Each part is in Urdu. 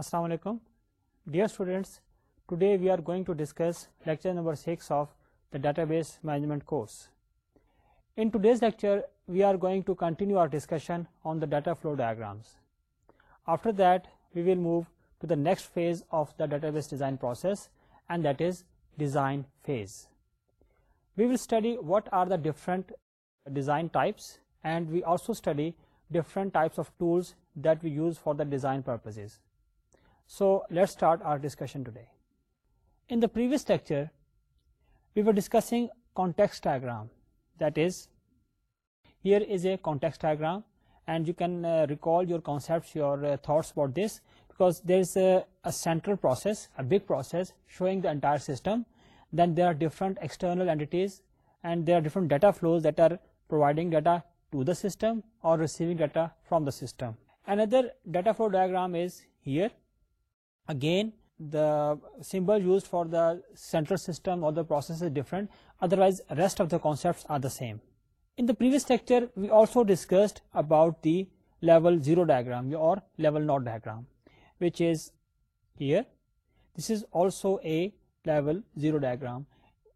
Assalamu alaikum. Dear students, today we are going to discuss lecture number 6 of the database management course. In today's lecture, we are going to continue our discussion on the data flow diagrams. After that, we will move to the next phase of the database design process, and that is design phase. We will study what are the different design types, and we also study different types of tools that we use for the design purposes. So let's start our discussion today. In the previous lecture, we were discussing context diagram. That is, here is a context diagram, and you can uh, recall your concepts, your uh, thoughts about this, because there is a central process, a big process showing the entire system. Then there are different external entities, and there are different data flows that are providing data to the system or receiving data from the system. Another data flow diagram is here, Again, the symbol used for the central system or the process is different, otherwise rest of the concepts are the same. In the previous lecture, we also discussed about the level 0 diagram or level naught diagram, which is here. This is also a level 0 diagram.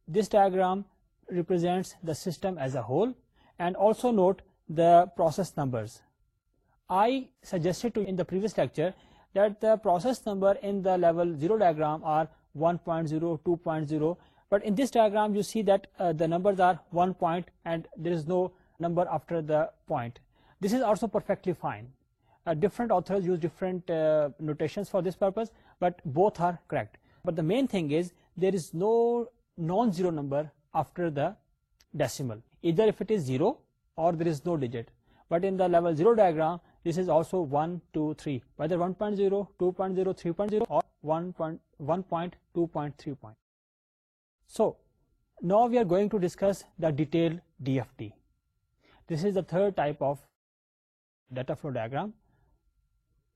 This diagram represents the system as a whole, and also note the process numbers. I suggested to you in the previous lecture that the process number in the level 0 diagram are 1.0, 2.0, but in this diagram you see that uh, the numbers are 1 point and there is no number after the point. This is also perfectly fine. Uh, different authors use different uh, notations for this purpose, but both are correct. But the main thing is there is no non-zero number after the decimal, either if it is 0 or there is no digit. But in the level 0 diagram this is also 1, 2, 3, whether 1.0, 2.0, 3.0 or 1.2.3. So now we are going to discuss the detailed DFT. This is the third type of data flow diagram.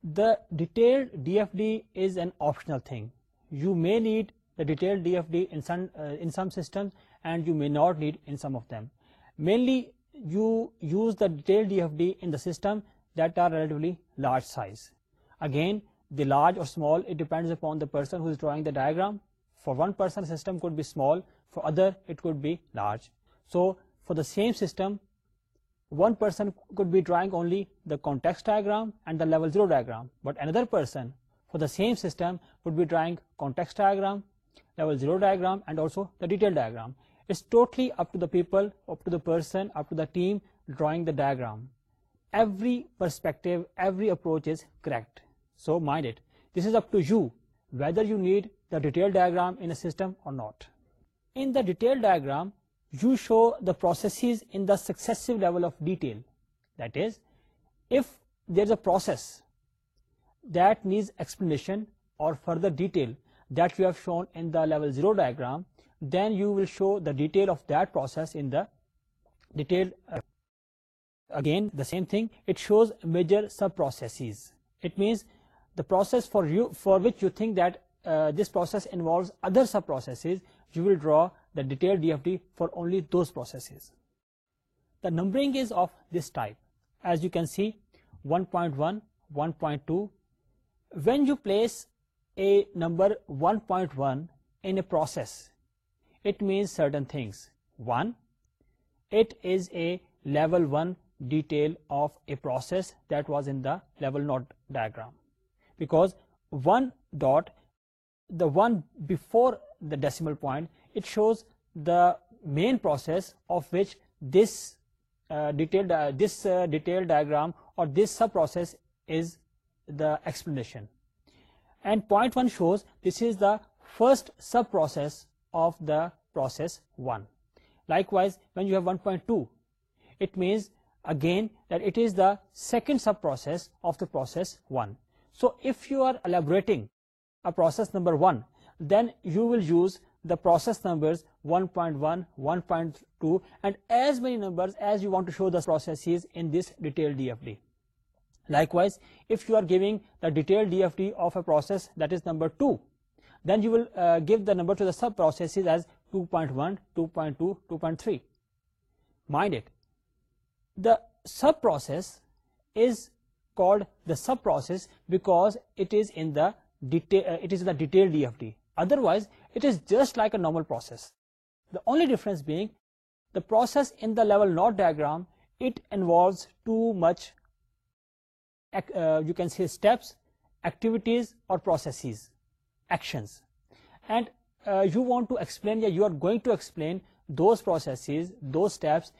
The detailed DFD is an optional thing. You may need the detailed DFD uh, in some systems, and you may not need in some of them. Mainly you use the detailed DFD in the system that are relatively large size. Again, the large or small, it depends upon the person who is drawing the diagram. For one person, the system could be small, for other it could be large. So for the same system, one person could be drawing only the context diagram and the level 0 diagram, but another person for the same system would be drawing context diagram, level 0 diagram, and also the detailed diagram. It's totally up to the people, up to the person, up to the team drawing the diagram every perspective, every approach is correct. So mind it, this is up to you whether you need the detailed diagram in a system or not. In the detailed diagram, you show the processes in the successive level of detail. That is, if there is a process that needs explanation or further detail that you have shown in the level 0 diagram, then you will show the detail of that process in the detailed uh, Again, the same thing, it shows major subprocesses. It means the process for which you think that uh, this process involves other subprocesses, you will draw the detailed DFT for only those processes. The numbering is of this type. As you can see, 1.1, 1.2. When you place a number 1.1 in a process, it means certain things. One, it is a level 1 detail of a process that was in the level knot diagram, because one dot, the one before the decimal point, it shows the main process of which this uh, detailed uh, diagram or this sub process is the explanation, and point 1 shows this is the first sub process of the process 1. Likewise, when you have 1.2, it means again that it is the second sub process process number as you want show this this detail D F D likewise if you are giving detail D F D office numbers three mind it The sub-process is called the sub-process because it is in the uh, detailed DFT. Otherwise, it is just like a normal process. The only difference being the process in the level knot diagram, it involves too much uh, you can say steps, activities or processes, actions, and uh, you want to explain, you are going to explain those processes, those steps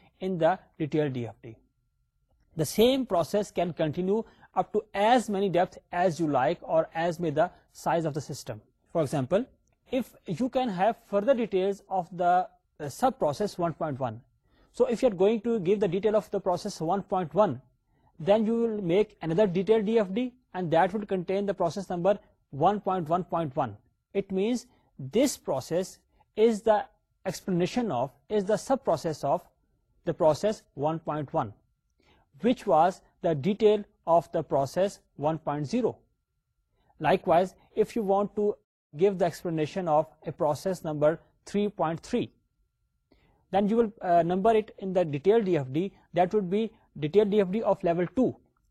same process can continue اپنی deep you like or system for example have further details detail make another detail D F D and this contains numbers this process is داسپلشنس the process 1.1, which was the detail of the process 1.0. Likewise, if you want to give the explanation of a process number 3.3, then you will uh, number it in the detailed DFD. That would be detailed DFD of level 2.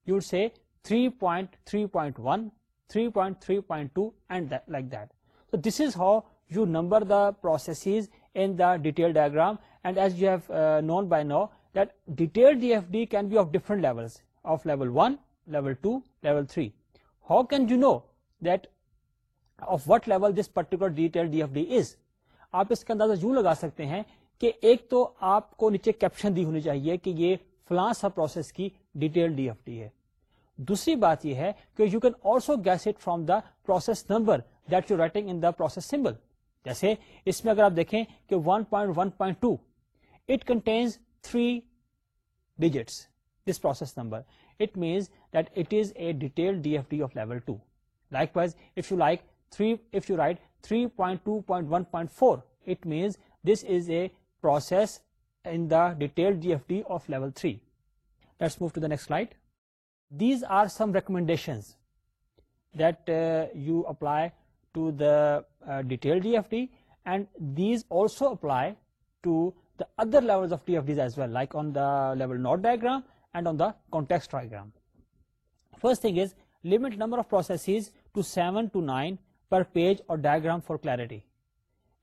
You would say 3.3.1, 3.3.2, and that, like that. So this is how you number the processes in the detailed diagram and as you have uh, known by now that detailed DFD can be of different levels of level 1, level 2, level 3. How can you know that of what level this particular detailed DFD is? آپ اس کا اندازہ یوں لگا سکتے ہیں کہ ایک تو آپ کو نیچے کیپشن دی ہونی چاہیے کہ یہ فلاں سا پروسیس کی ڈیٹیل ڈی ایف ڈی ہے دوسری بات یہ ہے کہ you can also guess it from the process number that you writing in the process symbol جیسے اس میں اگر آپ دیکھیں کہ one point contains three digits this process number it digits numbers this is a detail D F D of level three move to داسٹ light these are some recommendation that you apply to the uh, detailed DFT, and these also apply to the other levels of DFDs as well, like on the level knot diagram and on the context diagram. First thing is, limit number of processes to 7 to 9 per page or diagram for clarity.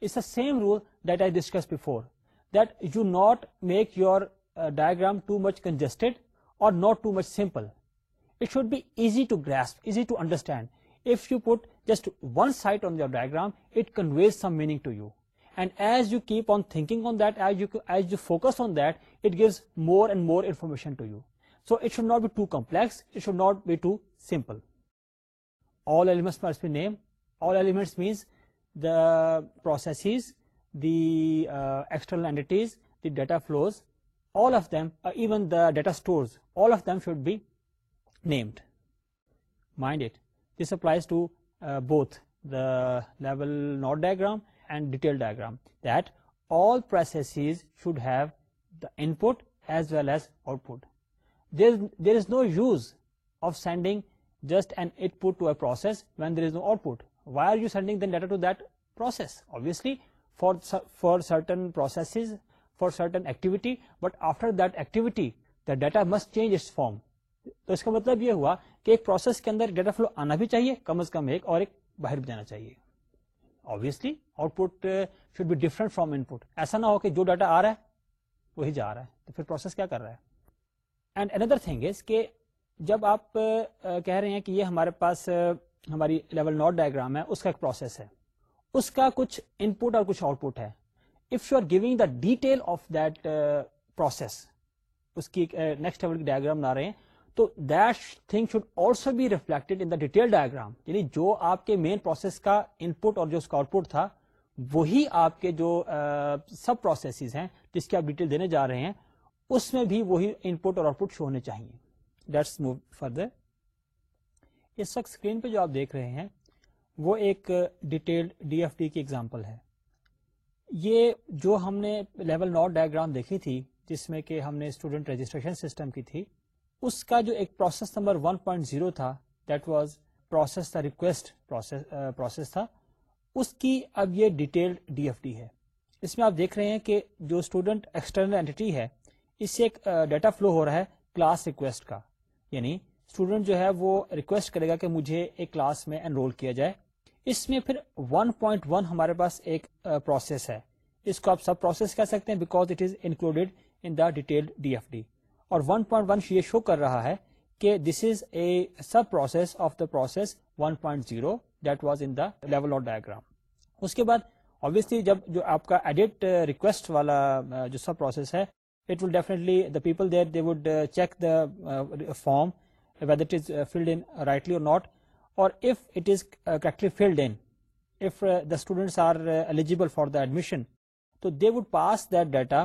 It's the same rule that I discussed before, that you do not make your uh, diagram too much congested or not too much simple. It should be easy to grasp, easy to understand. If you put just one sight on your diagram, it conveys some meaning to you. And as you keep on thinking on that, as you focus on that, it gives more and more information to you. So it should not be too complex, it should not be too simple. All elements must be named. All elements means the processes, the uh, external entities, the data flows, all of them, uh, even the data stores, all of them should be named. Mind it, this applies to both the level naught dog and detail diagram that all process should have the input as well as output there is no use of sending just and input to a when there is no output why are you sending then data to دوسلی for certain process for certain activity but after that activity the data must change its form تو اس کا مطلب یہ ہوا کہ ایک پروسیس کے اندر ڈیٹا فلو آنا بھی چاہیے کم از کم ایک اور ایک باہر بھی جانا چاہیے obviously output should be different from input ایسا نہ ہو کہ جو ڈیٹا آ رہا ہے وہی جا رہا ہے تو پھر پروسیس کیا کر رہا ہے اینڈ اندر تھنگ از کہ جب آپ uh, کہہ رہے ہیں کہ یہ ہمارے پاس uh, ہماری لیول ناٹ ڈائگرام ہے اس کا ایک پروسیس ہے اس کا کچھ ان پٹ اور کچھ آؤٹ پٹ ہے if you are giving the detail of that process اس کی نیکسٹ لیول uh, کی ڈائگرام بنا رہے ہیں تو this thing should also be reflect یعنی جو آپ کے مین پروسیس کا ان پٹ اور جو اس کا آؤٹ پٹ تھا وہی آپ کے جو سب پروسیس ہیں جس کی آپ ڈیٹیل دینے جا رہے ہیں اس میں بھی وہی ان پٹ اور آؤٹ پٹ شو ہونے چاہیے فردر اس وقت اسکرین پہ جو آپ دیکھ رہے ہیں وہ ایک ڈیٹیلڈ ڈی ایف ڈی کی ایگزامپل ہے یہ جو ہم نے لیول نوٹ ڈائگرام دیکھی تھی جس میں کہ ہم نے اسٹوڈنٹ رجسٹریشن سسٹم کی تھی اس کا جو ایک پروسیس نمبر 1.0 تھا that was process the request process تھا اس کی اب یہ ڈیٹیلڈ ڈی ایف ڈی ہے اس میں آپ دیکھ رہے ہیں کہ جو اسٹوڈنٹ ایکسٹرنل اینٹی ہے اس سے ایک ڈیٹا فلو ہو رہا ہے کلاس ریکویسٹ کا یعنی اسٹوڈنٹ جو ہے وہ ریکویسٹ کرے گا کہ مجھے ایک کلاس میں انرول کیا جائے اس میں پھر 1.1 ہمارے پاس ایک پروسیس ہے اس کو آپ سب پروسیس کہہ سکتے ہیں because it is included in the detailed D F D اور 1.1 پوائنٹ ون یہ شو کر رہا ہے کہ this is a sub process of the process 1.0 point zero that was in the level of diagram اس کے بعد obviously جب جو آپ کا ایڈٹ ریکویسٹ uh, والا uh, جو سب پروسیس ہے it will definitely the people there they would check the form whether it is filled in rightly or not or if it is correctly filled in if the students are eligible for the admission تو they would pass that data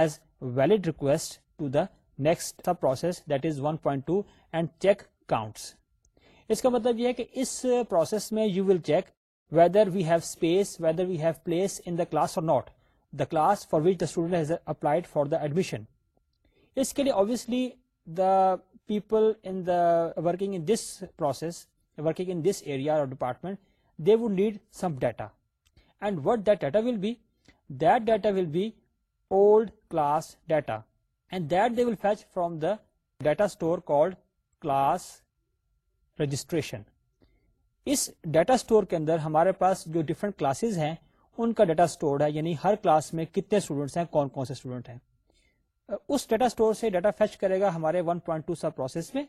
as valid request to the next process that is one point two and check counts اس کا مطلب یہ ہے کہ اس پروسیس میں you will check whether we have space whether we have place in the class or not the class for which the student has applied for the admission اس کے لیے obviously the people in the working in this process working in this area or department they would need some data and what that data will be that data will be old class data data store class registration us data store کے اندر ہمارے پاس جو ڈفرنٹ کلاسز ہیں ان کا ڈیٹا اسٹور ہے یعنی ہر کلاس میں کتنے اسٹوڈنٹس ہیں کون کون سے اسٹوڈنٹ ہیں اس ڈیٹا اسٹور سے ڈیٹا فیچ کرے گا ہمارے one point two sub process میں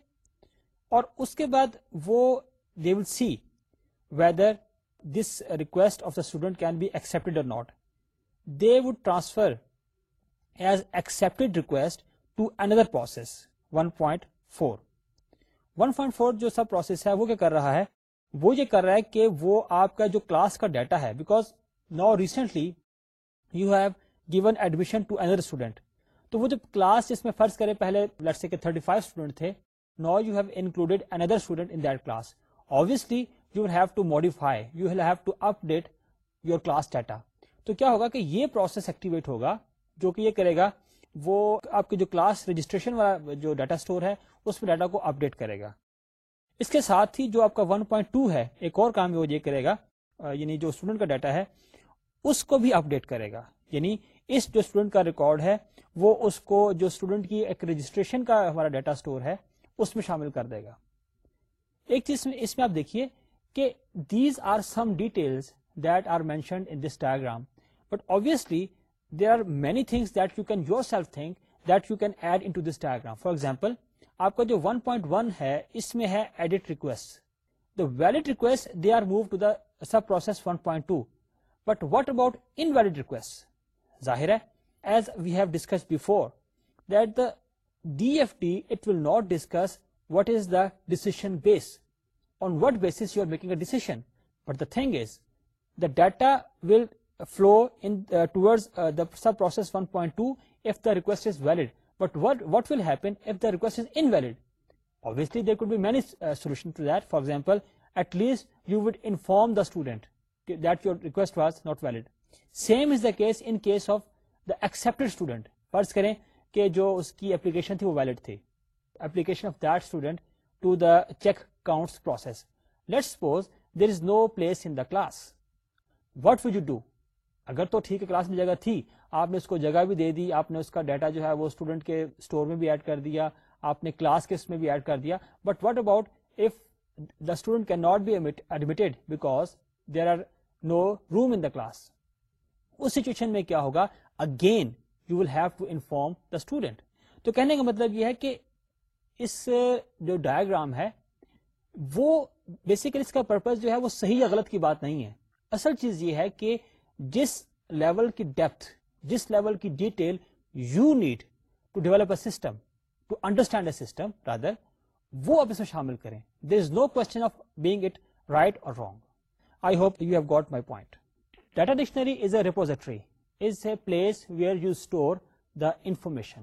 اور اس کے بعد وہ they will see whether this request of the student can be accept not they would transfer process one point four one 1.4 four جو سب پروسیس ہے وہ کیا کر رہا ہے وہ یہ کر رہا ہے کہ وہ آپ کا جو کلاس کا ڈیٹا ہے because recently you have given admission to another تو وہ جو کلاس جس میں فرض کرے پہلے لرسے کے تھرٹی فائیو اسٹوڈنٹ تھے now you have included another student that class you have to modify you have to update your class data تو کیا ہوگا کہ یہ پروسیس ایکٹیویٹ ہوگا جو کہ یہ کرے گا وہ آپ کے جو کلاس رجسٹریشن والا جو ڈاٹا اسٹور ہے اس میں ڈیٹا کو اپڈیٹ کرے گا اس کے ساتھ ہی جو آپ کا ہے ایک اور کام وہ یہ کرے گا یعنی جو اسٹوڈنٹ کا ڈاٹا ہے اس کو بھی اپڈیٹ کرے گا یعنی اس جو اسٹوڈنٹ کا ریکارڈ ہے وہ اس کو جو اسٹوڈنٹ کی ایک رجسٹریشن کا ہمارا ڈیٹا اسٹور ہے اس میں شامل کر دے گا ایک چیز اس میں آپ دیکھیے کہ these are some that are mentioned in this diagram but obviously there are many things that you can yourself think that you can add into this diagram. For example, آپ کا جو 1.1 پوائنٹ ہے اس میں ہے edit request the valid request they are move to the sub process 1.2 point two but what about invalid request ظاہر ہے as we have discuss before that the D F T it will not discuss what is the decision base on what base you are making a decision but the thing is the data will flow in uh, towards uh, the sub process 1.2 if the request is valid but what what will happen if the request is invalid obviously there could be many uh, solution to that for example at least you would inform the student that your request was not valid same is the case in case of the accepted student فرض کریں کہ جو اس کی اپلیکیشن تھی وہ ویلڈ تھی application of that student to the check counts process let suppose there is no place in the class what would you do اگر تو ٹھیک ہے کلاس میں جگہ تھی آپ نے اس کو جگہ بھی دے دی آپ نے اس کا ڈیٹا جو ہے وہ اسٹوڈنٹ کے اسٹور میں بھی ایڈ کر دیا آپ نے کلاس کے اس میں بھی ایڈ کر دیا but what about if the the student can not be because there are no room in class us situation میں کیا ہوگا again you will have to inform the student تو کہنے کا مطلب یہ ہے کہ اس جو ڈائگرام ہے وہ بیسیکلی اس کا پرپز جو ہے وہ صحیح یا غلط کی بات نہیں ہے اصل چیز یہ ہے کہ جس لیول کی ڈیپتھ جس لیول کی detail you need to develop a system to understand a system rather وہ اس میں شامل کریں there is no question of being it right or wrong I hope you have got my point data dictionary is a repository is a place where you store the information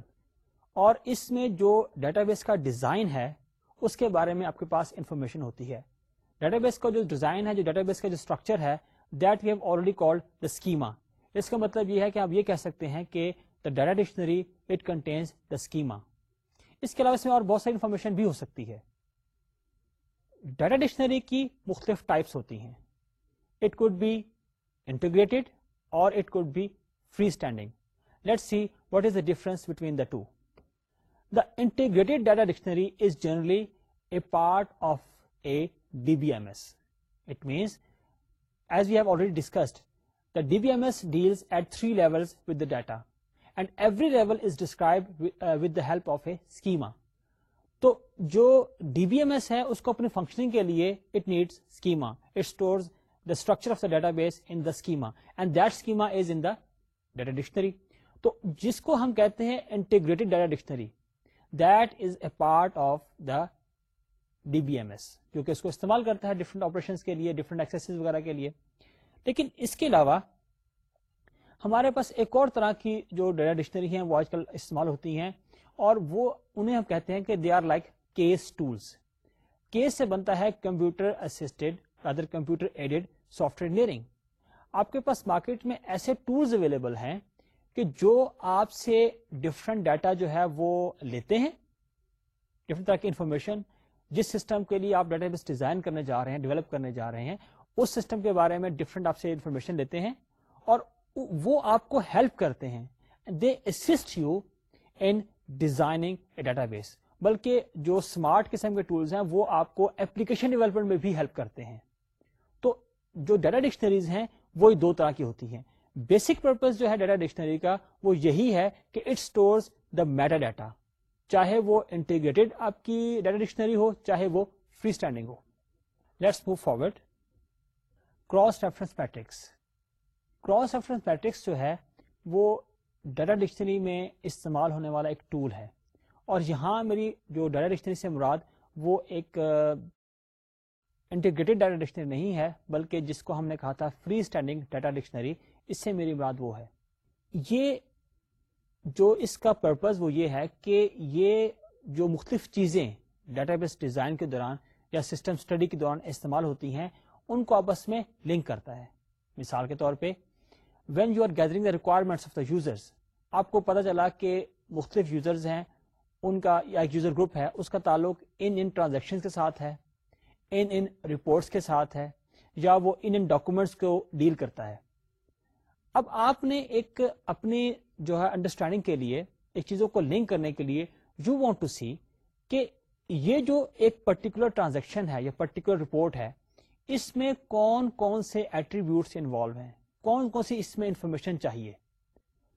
اور اس میں جو ڈیٹا بیس کا ڈیزائن ہے اس کے بارے میں آپ کے پاس انفارمیشن ہوتی ہے ڈیٹا بیس کا جو ڈیزائن ہے جو ڈیٹا بیس کا جو اسٹرکچر ہے that we have already called the schema اس کا مطلب یہ ہے کہ آپ یہ کہہ سکتے ہیں کہ the data dictionary it contains the schema اس کے علاوہ اس میں اور بہت ساری انفارمیشن بھی ہو سکتی ہے ڈیٹا ڈکشنری کی مختلف ٹائپس ہوتی ہیں it could be integrated or it could be free standing let see what is the difference between the two the integrated data dictionary is generally a part of a D B M S it means as we've already discussed D B M S deals at تھریٹا help of a تو جو ڈی بی ایم ایس ہے اس کو اپنی فنکشننگ کے لیے it needs schema it the structure of the database in the schema and that schema is in the data dictionary تو جس کو ہم کہتے ہیں integrated data dictionary that is a part of the D B M S جو کہ اس کو استعمال کرتا ہے ڈفرنٹ آپریشن کے لیے ڈفرنٹ ایکسرس وغیرہ کے لیے لیکن اس کے علاوہ ہمارے پاس ایک اور طرح کی جو ڈیٹا ڈکشنری ہیں وہ آج کل استعمال ہوتی ہیں اور وہ انہیں ہم کہتے ہیں کہ they are like CASE tools CASE سے بنتا ہے computer assisted other computer aided software engineering آپ کے پاس مارکیٹ میں ایسے ٹولس اویلیبل ہیں کہ جو آپ سے ڈفرنٹ ڈیٹا جو ہے وہ لیتے ہیں ڈفرنٹ طرح کی انفارمیشن جس سسٹم کے لیے آپ ڈیٹا بیس ڈیزائن کرنے جا رہے ہیں ڈیولپ کرنے جا رہے ہیں اس سسٹم کے بارے میں ڈفرنٹ آپ سے انفارمیشن لیتے ہیں اور وہ آپ کو ہیلپ کرتے ہیں they assist you in a database بلکہ جو اسمارٹ قسم کے ٹولس ہیں وہ آپ کو اپلیکیشن ڈیولپمنٹ میں بھی ہیلپ کرتے ہیں تو جو ڈیٹا ڈکشنریز ہیں وہ دو طرح کی ہوتی ہیں بیسک پرپز جو ہے ڈیٹا ڈکشنری کا وہ یہی ہے کہ it store the metadata چاہے وہ انٹیگریٹڈ آپ کی ڈیٹا ڈکشنری ہو چاہے وہ free standing who let's move forward cross reference matrix cross reference matrix جو ہے وہ ڈیٹا ڈکشنری میں استعمال ہونے والا ایک ٹول ہے اور یہاں میری جو ڈیٹا ڈکشنری سے مراد وہ ایک انٹیگریٹڈ ڈیٹا ڈکشنری نہیں ہے بلکہ جس کو ہم نے کہا تھا فری اسٹینڈنگ ڈیٹا ڈکشنری اس سے میری مراد وہ ہے یہ جو اس کا پرپز وہ یہ ہے کہ یہ جو مختلف چیزیں ڈیٹا بیس ڈیزائن کے دوران یا سسٹم اسٹڈی کے دوران استعمال ہوتی ہیں ان کو آپس میں لنک کرتا ہے مثال کے طور پہ when you are gathering the requirements of the users آپ کو پتہ چلا کہ مختلف یوزرز ہیں ان کا یا ایک یوزر گروپ ہے اس کا تعلق ان ان ٹرانزیکشن کے ساتھ ہے ان ان رپورٹس کے ساتھ ہے یا وہ ان ان ڈاکومینٹس کو ڈیل کرتا ہے اب آپ نے ایک اپنی جو ہے انڈرسٹینڈنگ کے لیے ایک چیزوں کو لنک کرنے کے لیے یو وانٹ ٹو سی کہ یہ جو ایک پرٹیکولر ٹرانزیکشن ہے یا پرٹیکولر رپورٹ ہے اس میں کون کون سے ایٹریبیوٹس انوالو ہیں کون کون سی اس میں انفارمیشن چاہیے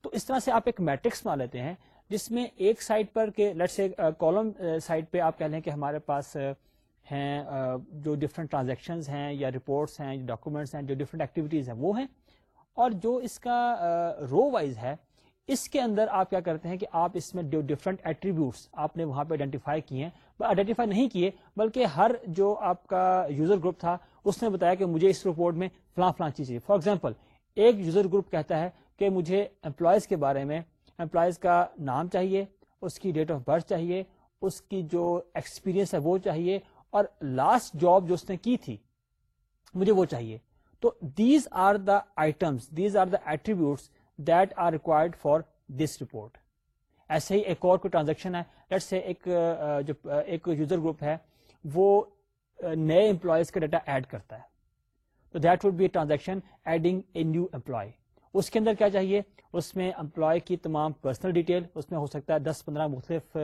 تو اس طرح سے آپ ایک میٹرکس مان لیتے ہیں جس میں ایک سائٹ پر کہ کالم سائٹ پہ آپ کہہ لیں کہ ہمارے پاس ہیں جو ڈفرنٹ ٹرانزیکشنز ہیں یا رپورٹس ہیں ڈاکومینٹس ہیں جو ڈفرنٹ ایکٹیویٹیز ہیں وہ ہیں اور جو اس کا رو وائز ہے اس کے اندر آپ کیا کرتے ہیں کہ آپ اس میں ڈفرنٹ ایٹریبیوٹس آپ نے وہاں پہ آئیڈینٹیفائی کیے ہیں آئیڈینٹیفائی نہیں کیے بلکہ ہر جو آپ کا یوزر گروپ تھا اس نے بتایا کہ مجھے اس رپورٹ میں فلاں فلاں چیز فار ایگزامپل ایک یوزر گروپ کہتا ہے کہ مجھے امپلائز کے بارے میں امپلائز کا نام چاہیے اس کی ڈیٹ آف برتھ چاہیے اس کی جو ایکسپیرینس ہے وہ چاہیے اور لاسٹ جاب جو اس نے کی تھی مجھے وہ چاہیے تو these are the items these are the attributes that are required for this report ایسے ہی ایک اور کوئی ٹرانزیکشن ہے لیٹ سے ایک جو ایک یوزر گروپ ہے وہ نئے امپلائیز کا ڈیٹا ایڈ کرتا ہے تو that would be a transaction adding a new employee اس کے اندر کیا چاہیے اس میں امپلائی کی تمام پرسنل ڈیٹیل اس میں ہو سکتا ہے دس پندرہ مختلف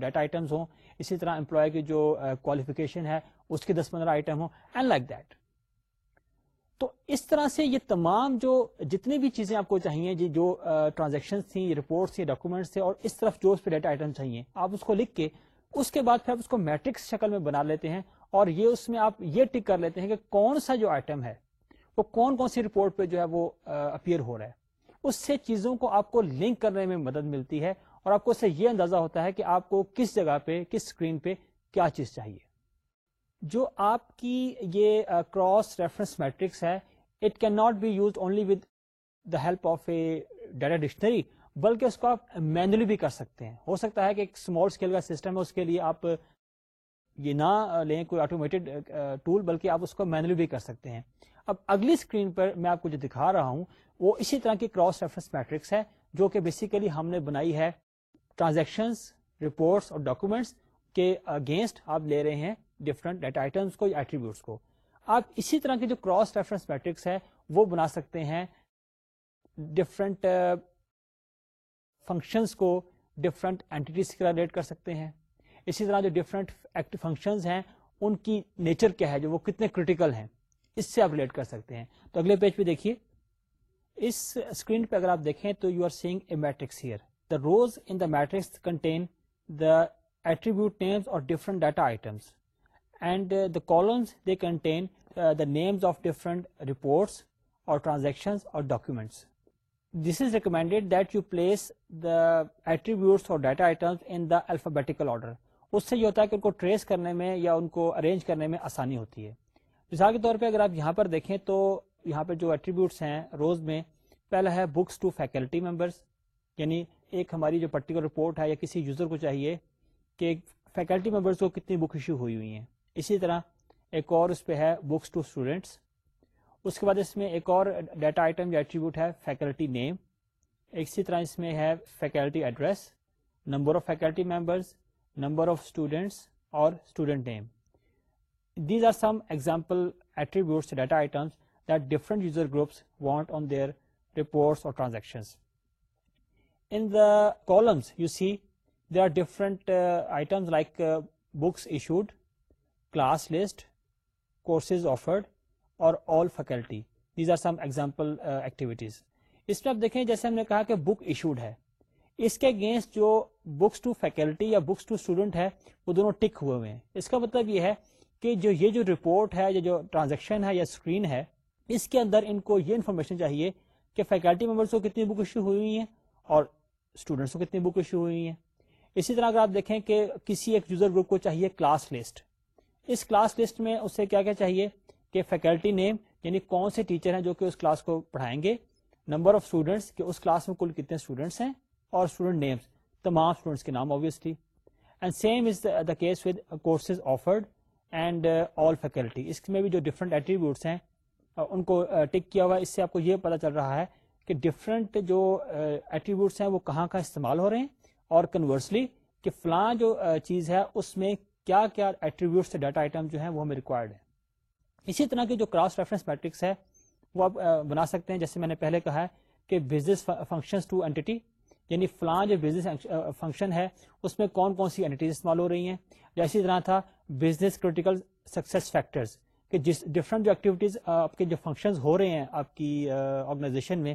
ڈیٹا آئٹمس ہوں اسی طرح امپلائی کی جو کوالیفکیشن ہے اس کے دس پندرہ آئٹم ہوں اینڈ لائک دیٹ تو اس طرح سے یہ تمام جو جتنی بھی چیزیں آپ کو چاہیے جی جو ٹرانزیکشن تھیں رپورٹس تھیں ڈاکومنٹس تھے اور اس طرف جو اس پہ ڈیٹا آئٹم چاہیے آپ اس کو لکھ کے اس کے بعد پھر آپ اس کو میٹرکس شکل میں بنا لیتے ہیں اور یہ اس میں آپ یہ ٹک کر لیتے ہیں کہ کون سا جو آئٹم ہے وہ کون کون سی رپورٹ پہ جو ہے وہ اپیئر ہو رہا ہے اس سے چیزوں کو آپ کو لنک کرنے میں مدد ملتی ہے اور آپ کو اس سے یہ اندازہ ہوتا ہے کہ آپ کو کس جگہ پہ کس اسکرین پہ کیا چیز چاہیے جو آپ کی یہ کراس ریفرنس میٹرکس ہے it can not be use only with the help of a data dictionary بلکہ اس کو آپ مینولی بھی کر سکتے ہیں ہو سکتا ہے کہ ایک اسمال اسکیل کا سسٹم ہے اس کے لیے آپ یہ نہ لیں کوئی آٹومیٹڈ ٹول بلکہ آپ اس کو مینولی بھی کر سکتے ہیں اب اگلی اسکرین پر میں آپ کو جو دکھا رہا ہوں وہ اسی طرح کی کراس ریفرنس میٹرکس ہے جو کہ بیسیکلی ہم نے بنائی ہے ٹرانزیکشنس رپورٹس اور ڈاکومینٹس کے اگینسٹ آپ لے رہے ہیں ڈفرنٹ ڈیٹا آئٹمس کو یا ایٹریبیوٹس کو آپ اسی طرح کے جو کراس ریفرنس میٹرکس ہے وہ بنا سکتے ہیں ڈفرنٹ فنکشنس uh, کو ڈفرنٹ کے ریلیٹ کر سکتے ہیں اسی طرح جو ڈفرنٹ فنکشنز ہیں ان کی نیچر کیا ہے جو وہ کتنے کریٹیکل ہیں اس سے آپ ریلیٹ کر سکتے ہیں تو اگلے پیج پہ دیکھیے اس اسکرین پہ اگر آپ دیکھیں تو you are seeing a matrix here the rows in the matrix contain the attribute names or different data items and the columns they contain the names of different reports or transactions or documents this is recommended that you place the attributes or data items in the alphabetical order اس سے یہ ہوتا ہے کہ ان کو ٹریس کرنے میں یا ان کو ارینج کرنے میں آسانی ہوتی ہے مثال کے طور پہ اگر آپ یہاں پر دیکھیں تو یہاں پہ جو ایٹریبیوٹس ہیں روز میں پہلا ہے بکس ٹو فیکلٹی ممبرس یعنی ایک ہماری جو پرٹیکولر رپورٹ ہے یا کسی یوزر کو چاہیے کہ فیکلٹی ممبرس کو کتنی بک ایشو ہوئی ہوئی ہیں اسی طرح ایک اور اس پہ ہے بکس ٹو اسٹوڈینٹس اس کے بعد اس میں ایک اور ڈیٹا آئٹم یا ایٹریبیوٹ ہے فیکلٹی نیم اسی طرح اس میں ہے faculty address number of faculty members number of students اور student name these are some example attributes data items that different user groups want on their reports اور transactions in the columns you see they are different items like books issued class list courses offered اور all faculty these are some example activities اس میں آپ دیکھیں جیسے ہم نے کہا کہ بک ایشوڈ ہے اس کے اگینسٹ جو بکس ٹو فیکلٹی یا بکس ٹو اسٹوڈنٹ ہے وہ دونوں ٹک ہوئے ہوئے ہیں اس کا مطلب یہ ہے کہ جو یہ جو رپورٹ ہے یا جو ٹرانزیکشن ہے یا اسکرین ہے اس کے اندر ان کو یہ انفارمیشن چاہیے کہ فیکلٹی ممبرس کو کتنی بک ایشو ہوئی ہوئی ہے اور اسٹوڈنٹس کو کتنی بک ایشو ہوئی ہیں اسی طرح اگر آپ دیکھیں کہ کسی ایک یوزر گروپ کو چاہیے کلاس لسٹ اس کلاس لسٹ میں اسے کیا کیا چاہیے کہ فیکلٹی نیم یعنی کون سے ٹیچر ہیں جو کہ اس کلاس کو پڑھائیں گے نمبر آف اسٹوڈینٹس کہ اس کلاس میں کل کتنے اسٹوڈینٹس ہیں اور اسٹوڈنٹ نیمس تمام اسٹوڈینٹس کے نام obviously and same is the case with courses offered and all faculty اس میں بھی جو ڈفرنٹ ایٹریبیوٹس ہیں uh, ان کو ٹک uh, کیا ہوا اس سے آپ کو یہ پتا چل رہا ہے کہ ڈفرنٹ جو ایٹریبیوٹس uh, ہیں وہ کہاں کہاں استعمال ہو رہے ہیں اور کنورسلی کہ فلاں جو چیز ہے اس میں کیا کیا ایٹریبیوٹ سے ڈیٹا آئٹم جو ہیں وہ ہمیں ریکوائرڈ ہیں اسی طرح کی جو کراس ریفرنس میٹرکس ہے وہ آپ بنا سکتے ہیں جیسے میں نے پہلے کہا ہے کہ بزنس فنکشنز ٹو اینٹی یعنی فلاں جو بزنس فنکشن ہے اس میں کون کون سی اینٹیز استعمال ہو رہی ہیں یا اسی طرح تھا بزنس کریٹیکل سکسیس فیکٹرز کہ جس ڈفرنٹ جو ایکٹیویٹیز آپ کے جو فنکشنز ہو رہے ہیں آپ کی آرگنائزیشن میں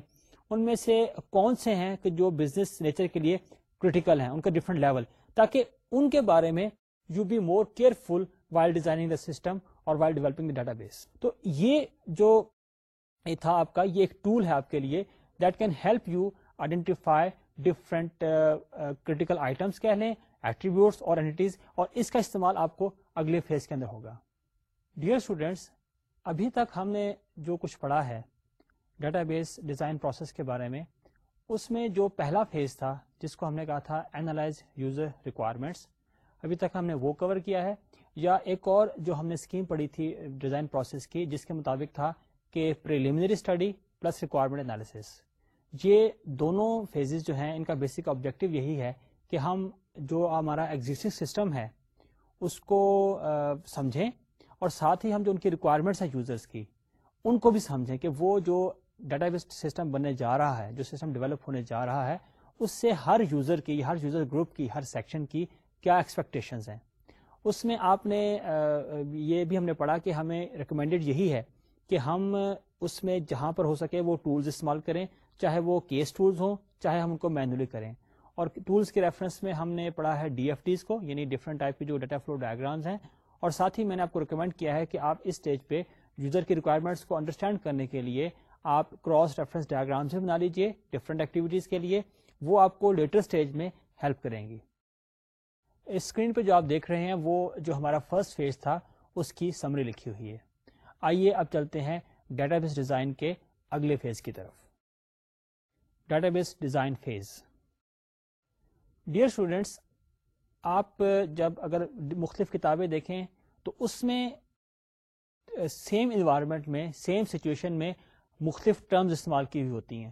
ان میں سے کون سے ہیں کہ جو بزنس نیچر کے لیے کریٹیکل ہیں ان کا ڈفرنٹ لیول تاکہ ان کے بارے میں you be more careful while designing the system اور وائل ڈیولپنگ ڈیٹا بیس تو یہ جو تھا آپ کا یہ ایک ٹول ہے آپ کے لیے that can help you identify different critical items کہہ لیں ایٹریبیوٹس اور اور اس کا استعمال آپ کو اگلے فیز کے اندر ہوگا ڈیئر اسٹوڈینٹس ابھی تک ہم نے جو کچھ پڑھا ہے ڈیٹا بیس ڈیزائن پروسیس کے بارے میں اس میں جو پہلا فیز تھا جس کو ہم نے کہا تھا اینالائز یوزر ریکوائرمنٹس ابھی تک ہم نے وہ کور کیا ہے یا ایک اور جو ہم نے اسکیم پڑھی تھی ڈیزائن پروسیس کی جس کے مطابق تھا کہ preliminary study plus requirement analysis یہ دونوں فیزز جو ہیں ان کا بیسک آبجیکٹو یہی ہے کہ ہم جو ہمارا ایگزٹنگ سسٹم ہے اس کو سمجھیں اور ساتھ ہی ہم جو ان کی ریکوائرمنٹس ہیں یوزرس کی ان کو بھی سمجھیں کہ وہ جو ڈیٹا بیسڈ سسٹم بننے جا رہا ہے جو سسٹم ڈیولپ ہونے جا رہا ہے اس سے ہر یوزر کی ہر یوزر گروپ کی ہر سیکشن کی کیا ایکسپیکٹیشنز ہیں اس میں آپ نے یہ بھی ہم نے پڑھا کہ ہمیں ریکمینڈیڈ یہی ہے کہ ہم اس میں جہاں پر ہو سکے وہ ٹولز استعمال کریں چاہے وہ کیس ٹولز ہوں چاہے ہم ان کو مینولی کریں اور ٹولز کے ریفرنس میں ہم نے پڑھا ہے ڈی ایف ٹیز کو یعنی ڈفرنٹ ٹائپ کے جو ڈیٹا فلو ڈائگرامز ہیں اور ساتھ ہی میں نے آپ کو ریکمینڈ کیا ہے کہ آپ اس اسٹیج پہ یوزر کی ریکوائرمنٹس کو انڈرسٹینڈ کرنے کے لیے آپ کراس ریفرنس ڈائگرامس بھی بنا لیجیے ڈفرینٹ ایکٹیویٹیز کے لیے وہ آپ کو لیٹر اسٹیج میں ہیلپ کریں گی اسکرین پہ جو آپ دیکھ رہے ہیں وہ جو ہمارا فرسٹ فیز تھا اس کی سمری لکھی ہوئی ہے آئیے اب چلتے ہیں ڈیٹا بیس ڈیزائن کے اگلے فیز کی طرف database design phase dear students آپ جب اگر مختلف کتابیں دیکھیں تو اس میں سیم انوائرمنٹ میں سیم سچویشن میں مختلف ٹرمز استعمال کی ہوئی ہوتی ہیں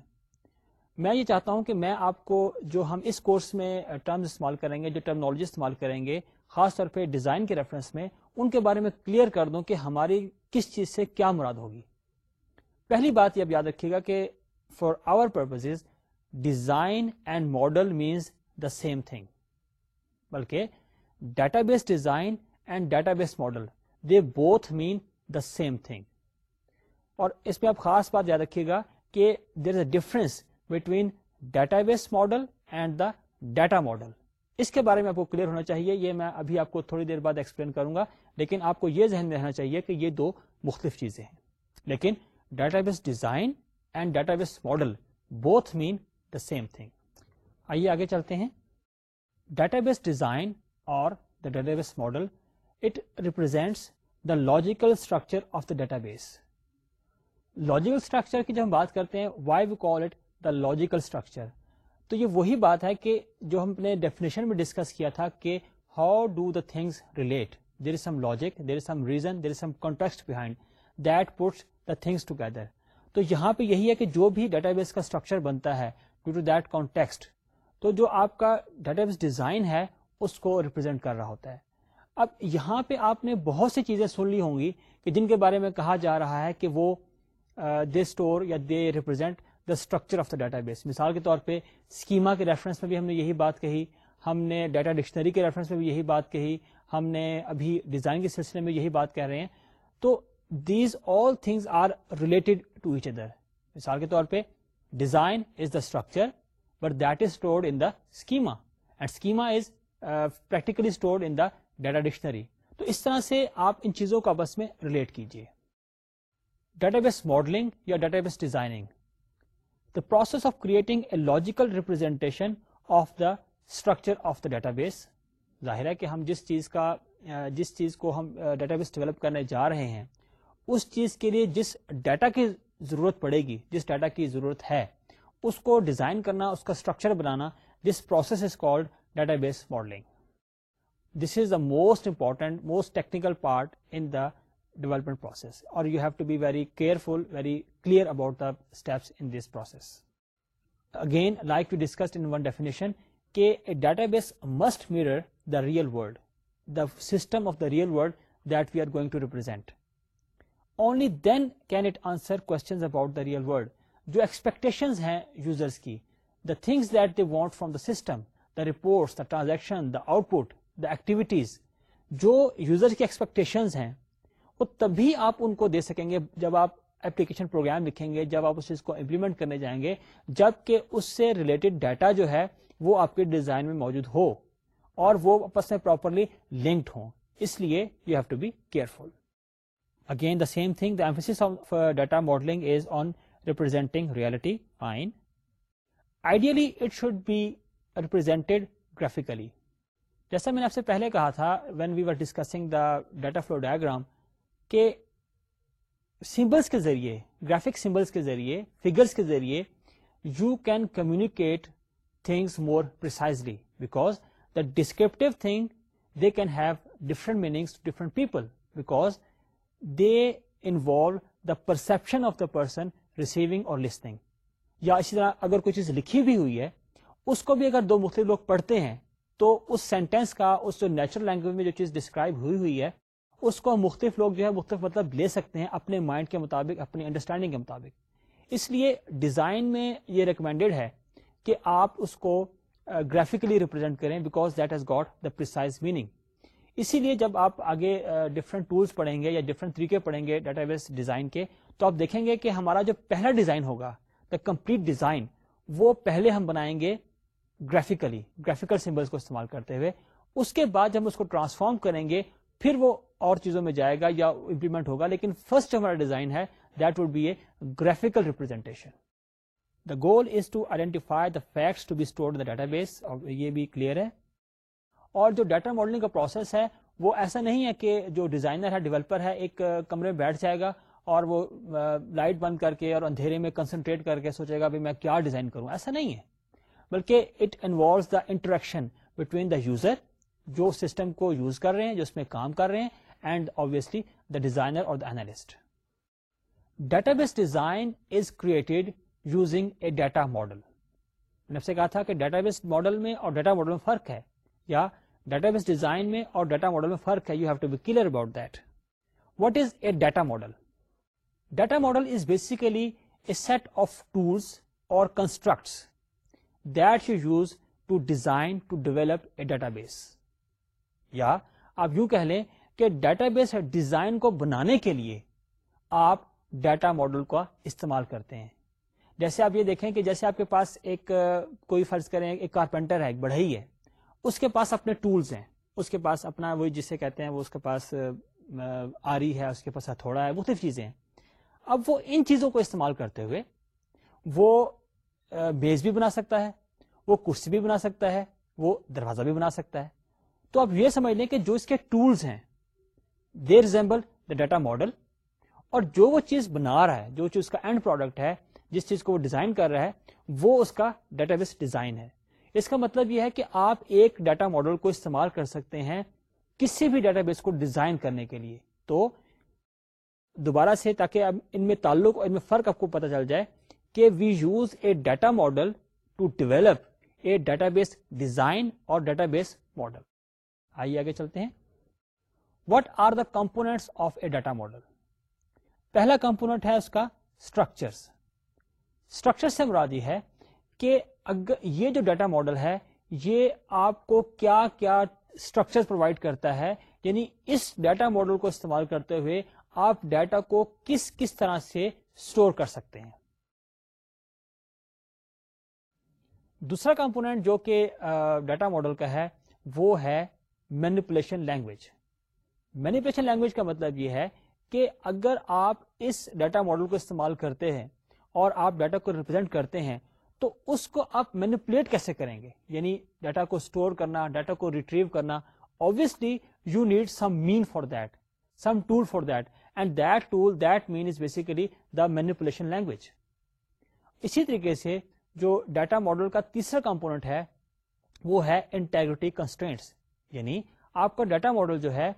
میں یہ چاہتا ہوں کہ میں آپ کو جو ہم اس کورس میں ٹرمز استعمال کریں گے جو ٹرمنالوجی استعمال کریں گے خاص طور پہ ڈیزائن کے ریفرنس میں ان کے بارے میں کلیئر کر دوں کہ ہماری کس چیز سے کیا مراد ہوگی پہلی بات یہ اب یاد رکھیے گا کہ for our purposes design and model means the same thing بلکہ database design and database model they both mean the same thing اور اس پہ آپ خاص بات یاد رکھیے گا کہ there a difference between database model and the data model اس کے بارے میں آپ کو کلیئر ہونا چاہیے یہ میں ابھی آپ کو تھوڑی دیر بعد ایکسپلین کروں گا لیکن آپ کو یہ ذہن میں رہنا چاہیے کہ یہ دو مختلف چیزیں ہیں لیکن database design and database model both mean the same thing آئیے آگے چلتے ہیں ڈیٹا بیس ڈیزائن اور the database model it represents the logical structure of the database logical structure کی جب ہم بات کرتے ہیں why we call it the logical structure تو یہ وہی بات ہے کہ جو ہم نے ڈیفینیشن میں ڈسکس کیا تھا کہ how do the things relate there is some logic there there is is some some reason behind that puts the things together تو یہاں پہ یہی ہے کہ جو بھی ڈیٹا بیس کا اسٹرکچر بنتا ہے ٹو دیٹ کانٹیکسٹ تو جو آپ کا ڈیٹا بیس ڈیزائن ہے اس کو ریپرزینٹ کر رہا ہوتا ہے اب یہاں پہ آپ نے بہت سی چیزیں سن لی ہوں گی کہ جن کے بارے میں کہا جا رہا ہے کہ وہ دے اسٹور یا they represent the structure of the database مثال کے طور پہ اسکیما کے ریفرنس میں بھی ہم نے یہی بات کہی ہم نے ڈیٹا ڈکشنری کے ریفرنس میں بھی یہی بات کہی ہم نے ابھی ڈیزائن کے سلسلے میں یہی بات کہہ رہے ہیں تو these all things are related to each other مثال کے طور پہ design is the structure but that is stored in the schema and schema is practically stored in the data dictionary تو اس طرح سے آپ ان چیزوں کو آپس میں ریلیٹ کیجیے ڈیٹا بیس ماڈلنگ یا database designing the process of creating a logical representation of the structure of the database ظاہر ہے کہ ہم جس چیز کا جس چیز کو ہم ڈیٹا بیس ڈیولپ کرنے جا رہے ہیں اس چیز کے لیے جس ڈیٹا کی ضرورت پڑے گی جس ڈیٹا کی ضرورت ہے اس کو ڈیزائن کرنا اس کا structure banana this process is called database modelling this is the most important most technical part in the development process اور you have to be very careful very clear about the steps in this process again like to discuss in one definition کہ database must mirror the real world the system of the real world that we are going to represent only then can it answer questions about the real world جو ایکسپیکٹیشنز ہیں یوزرس کی the things that they want from the system the reports the transaction the output the activities جو یوزر کی ایکسپیکٹیشنز ہیں وہ تبھی آپ ان کو دے سکیں گے جب آپ اپلیکیشن پروگرام لکھیں گے جب آپ اس چیز کو امپلیمنٹ کرنے جائیں گے جبکہ اس سے ریلیٹڈ ڈیٹا جو ہے وہ آپ کے ڈیزائن میں موجود ہو اور وہ میں پراپرلی لنکڈ ہو اس لیے you have to be careful again the same thing of data modelling is on representing reality in ideally it should be represented graphically جیسا میں نے آپ سے پہلے کہا تھا when we are discussing the data flow diagram کہ سمبلس کے ذریعے گرافک سمبلس کے ذریعے فگرس کے ذریعے you can communicate things more precisely because the descriptive thing they can have different meanings different people because they involve the perception of the person receiving اور لسننگ یا اسی طرح اگر کوئی چیز لکھی بھی ہوئی ہے اس کو بھی اگر دو مختلف لوگ پڑھتے ہیں تو اس سینٹینس کا اس جو نیچرل لینگویج میں جو چیز ڈسکرائب ہوئی ہوئی ہے اس کو مختلف لوگ جو ہے مختلف مطلب لے سکتے ہیں اپنے مائنڈ کے مطابق اپنی انڈرسٹینڈنگ کے مطابق اس لیے ڈیزائن میں یہ ریکمینڈیڈ ہے کہ آپ اس کو گرافکلی ریپرزینٹ کریں because that has got the precise meaning اسی لیے جب آپ آگے ڈفرنٹ ٹولس پڑھیں گے یا ڈفرنٹ طریقے پڑھیں گے ڈیٹا بیس ڈیزائن کے تو آپ دیکھیں گے کہ ہمارا جو پہلا ڈیزائن ہوگا دا کمپلیٹ ڈیزائن وہ پہلے ہم بنائیں گے گرافکلی گرافکل سمبلس کو استعمال کرتے ہوئے اس کے بعد جب ہم اس کو ٹرانسفارم کریں گے پھر وہ اور چیزوں میں جائے گا یا امپلیمنٹ ہوگا لیکن فرسٹ ہمارا ڈیزائن ہے that would be a graphical representation the goal is to identify the facts to be store database اور یہ بھی کلیئر ہے اور جو ڈیٹا ماڈلنگ کا پروسیس ہے وہ ایسا نہیں ہے کہ جو ڈیزائنر ہے ڈیولپر ہے ایک کمرے میں بیٹھ جائے گا اور وہ لائٹ بند کر کے اور اندھیرے میں کنسنٹریٹ کر کے سوچے گا میں کیا ڈیزائن کروں ایسا نہیں ہے بلکہ it involves the interaction between the user جو سسٹم کو یوز کر رہے ہیں جو اس میں کام کر رہے ہیں اینڈ آبیسلی دا ڈیزائنر اور the analyst database design is created using a data model میں نے کہا تھا کہ ڈیٹا بیس ماڈل میں اور ڈیٹا ماڈل میں فرق ہے یا ڈیٹا بیس ڈیزائن میں اور ڈیٹا ماڈل میں فرق ہے you have to be clear about that what is a data model data model is basically a set of tools اور constructs that you use to design to develop a database یا آپ یوں کہہ لیں کہ ڈیٹا بیس ڈیزائن کو بنانے کے لیے آپ ڈیٹا ماڈل کا استعمال کرتے ہیں جیسے آپ یہ دیکھیں کہ جیسے آپ کے پاس ایک کوئی فرض کریں ایک کارپینٹر ہے ایک بڑھئی ہے اس کے پاس اپنے ٹولز ہیں اس کے پاس اپنا وہ جسے کہتے ہیں وہ اس کے پاس آری ہے اس کے پاس ہتھوڑا ہے مختلف چیزیں ہیں اب وہ ان چیزوں کو استعمال کرتے ہوئے وہ بیس بھی بنا سکتا ہے وہ کرسی بھی بنا سکتا ہے وہ دروازہ بھی بنا سکتا ہے تو آپ یہ سمجھ لیں کہ جو اس کے ٹولز ہیں they resemble the data model اور جو وہ چیز بنا رہا ہے جو چیز کا اینڈ پروڈکٹ ہے جس چیز کو وہ ڈیزائن کر رہا ہے وہ اس کا ڈیٹا بیس ڈیزائن ہے اس کا مطلب یہ ہے کہ آپ ایک ڈیٹا ماڈل کو استعمال کر سکتے ہیں کسی بھی ڈیٹا بیس کو ڈیزائن کرنے کے لیے تو دوبارہ سے تاکہ اب ان میں تعلق اور ان میں فرق آپ کو پتا چل جائے کہ we use a data model to develop a database design اور ڈیٹا بیس ماڈل آئیے آگے چلتے ہیں what are the components of a data model پہلا کمپونیٹ ہے اس کا اسٹرکچر سے مراد یہ ہے کہ یہ جو ڈیٹا ماڈل ہے یہ آپ کو کیا کیا اسٹرکچر پرووائڈ کرتا ہے یعنی اس ڈیٹا ماڈل کو استعمال کرتے ہوئے آپ ڈیٹا کو کس کس طرح سے اسٹور کر سکتے ہیں دوسرا کمپونیٹ جو کہ ڈیٹا ماڈل کا ہے وہ ہے مینیپولیشن لینگویج مینیپولیشن لینگویج کا مطلب یہ ہے کہ اگر آپ اس ڈیٹا ماڈل کو استعمال کرتے ہیں اور آپ ڈیٹا کو ریپرزینٹ کرتے ہیں تو اس کو آپ مینوپولیٹ کیسے کریں گے یعنی ڈیٹا کو اسٹور کرنا ڈیٹا کو ریٹریو کرنا you need some mean for that some tool for that and that tool is basically the manipulation language اسی طریقے سے جو ڈیٹا ماڈل کا تیسرا کمپونیٹ ہے وہ ہے انٹیگریٹی کنسٹرینٹس یعنی آپ کا ڈیٹا ماڈل جو ہے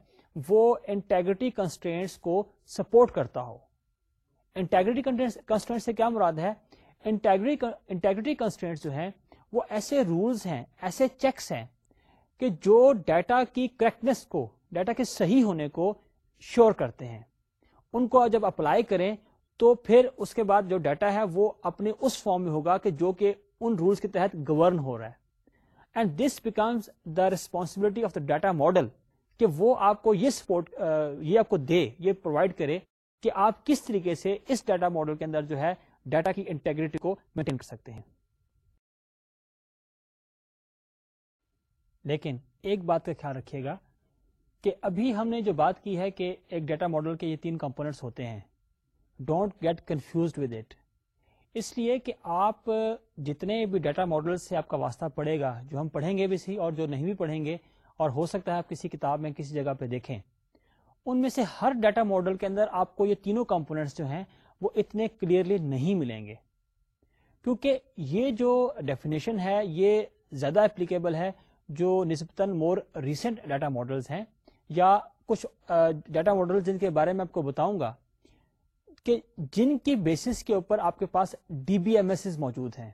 وہ انٹیگریٹی کنسٹینٹس کو سپورٹ کرتا ہو انٹیگریٹی سے کیا مراد ہے انٹیگریٹی کنسٹرٹ جو ہیں وہ ایسے رولس ہیں ایسے چیکس ہیں کہ جو ڈیٹا کی کریکٹنیس کو ڈیٹا کے صحیح ہونے کو شور کرتے ہیں ان کو جب اپلائی کریں تو پھر اس کے بعد جو ڈیٹا ہے وہ اپنے اس فارم میں ہوگا کہ جو کہ ان رولس کے تحت گورن ہو رہا ہے and this becomes the responsibility of the data model کہ وہ آپ کو یہ سپورٹ یہ آپ کو دے یہ پرووائڈ کرے کہ آپ کس طریقے سے اس ڈیٹا ماڈل کے اندر جو ہے ڈیٹا کی انٹیگریٹی کو مینٹین کر سکتے ہیں لیکن ایک بات کا خیال رکھیے گا کہ ابھی ہم نے جو بات کی ہے کہ ایک ڈیٹا ماڈل کے یہ تین کمپونیٹس ہوتے ہیں don't get confused with it اس لیے کہ آپ جتنے بھی ڈیٹا ماڈل سے آپ کا واسطہ پڑے گا جو ہم پڑھیں گے بھی سی اور جو نہیں بھی پڑھیں گے اور ہو سکتا ہے آپ کسی کتاب میں کسی جگہ پہ دیکھیں ان میں سے ہر ڈیٹا ماڈل کے اندر آپ کو یہ تینوں کمپوننٹس جو ہیں وہ اتنے کلیئرلی نہیں ملیں گے کیونکہ یہ جو ڈیفینیشن ہے یہ زیادہ اپلیکیبل ہے جو نسبتاً مور ریسنٹ ڈیٹا ماڈلس ہیں یا کچھ ڈیٹا ماڈل جن کے بارے میں آپ کو بتاؤں گا کہ جن کی بیسس کے اوپر آپ کے پاس ڈی بی ایم ایس موجود ہیں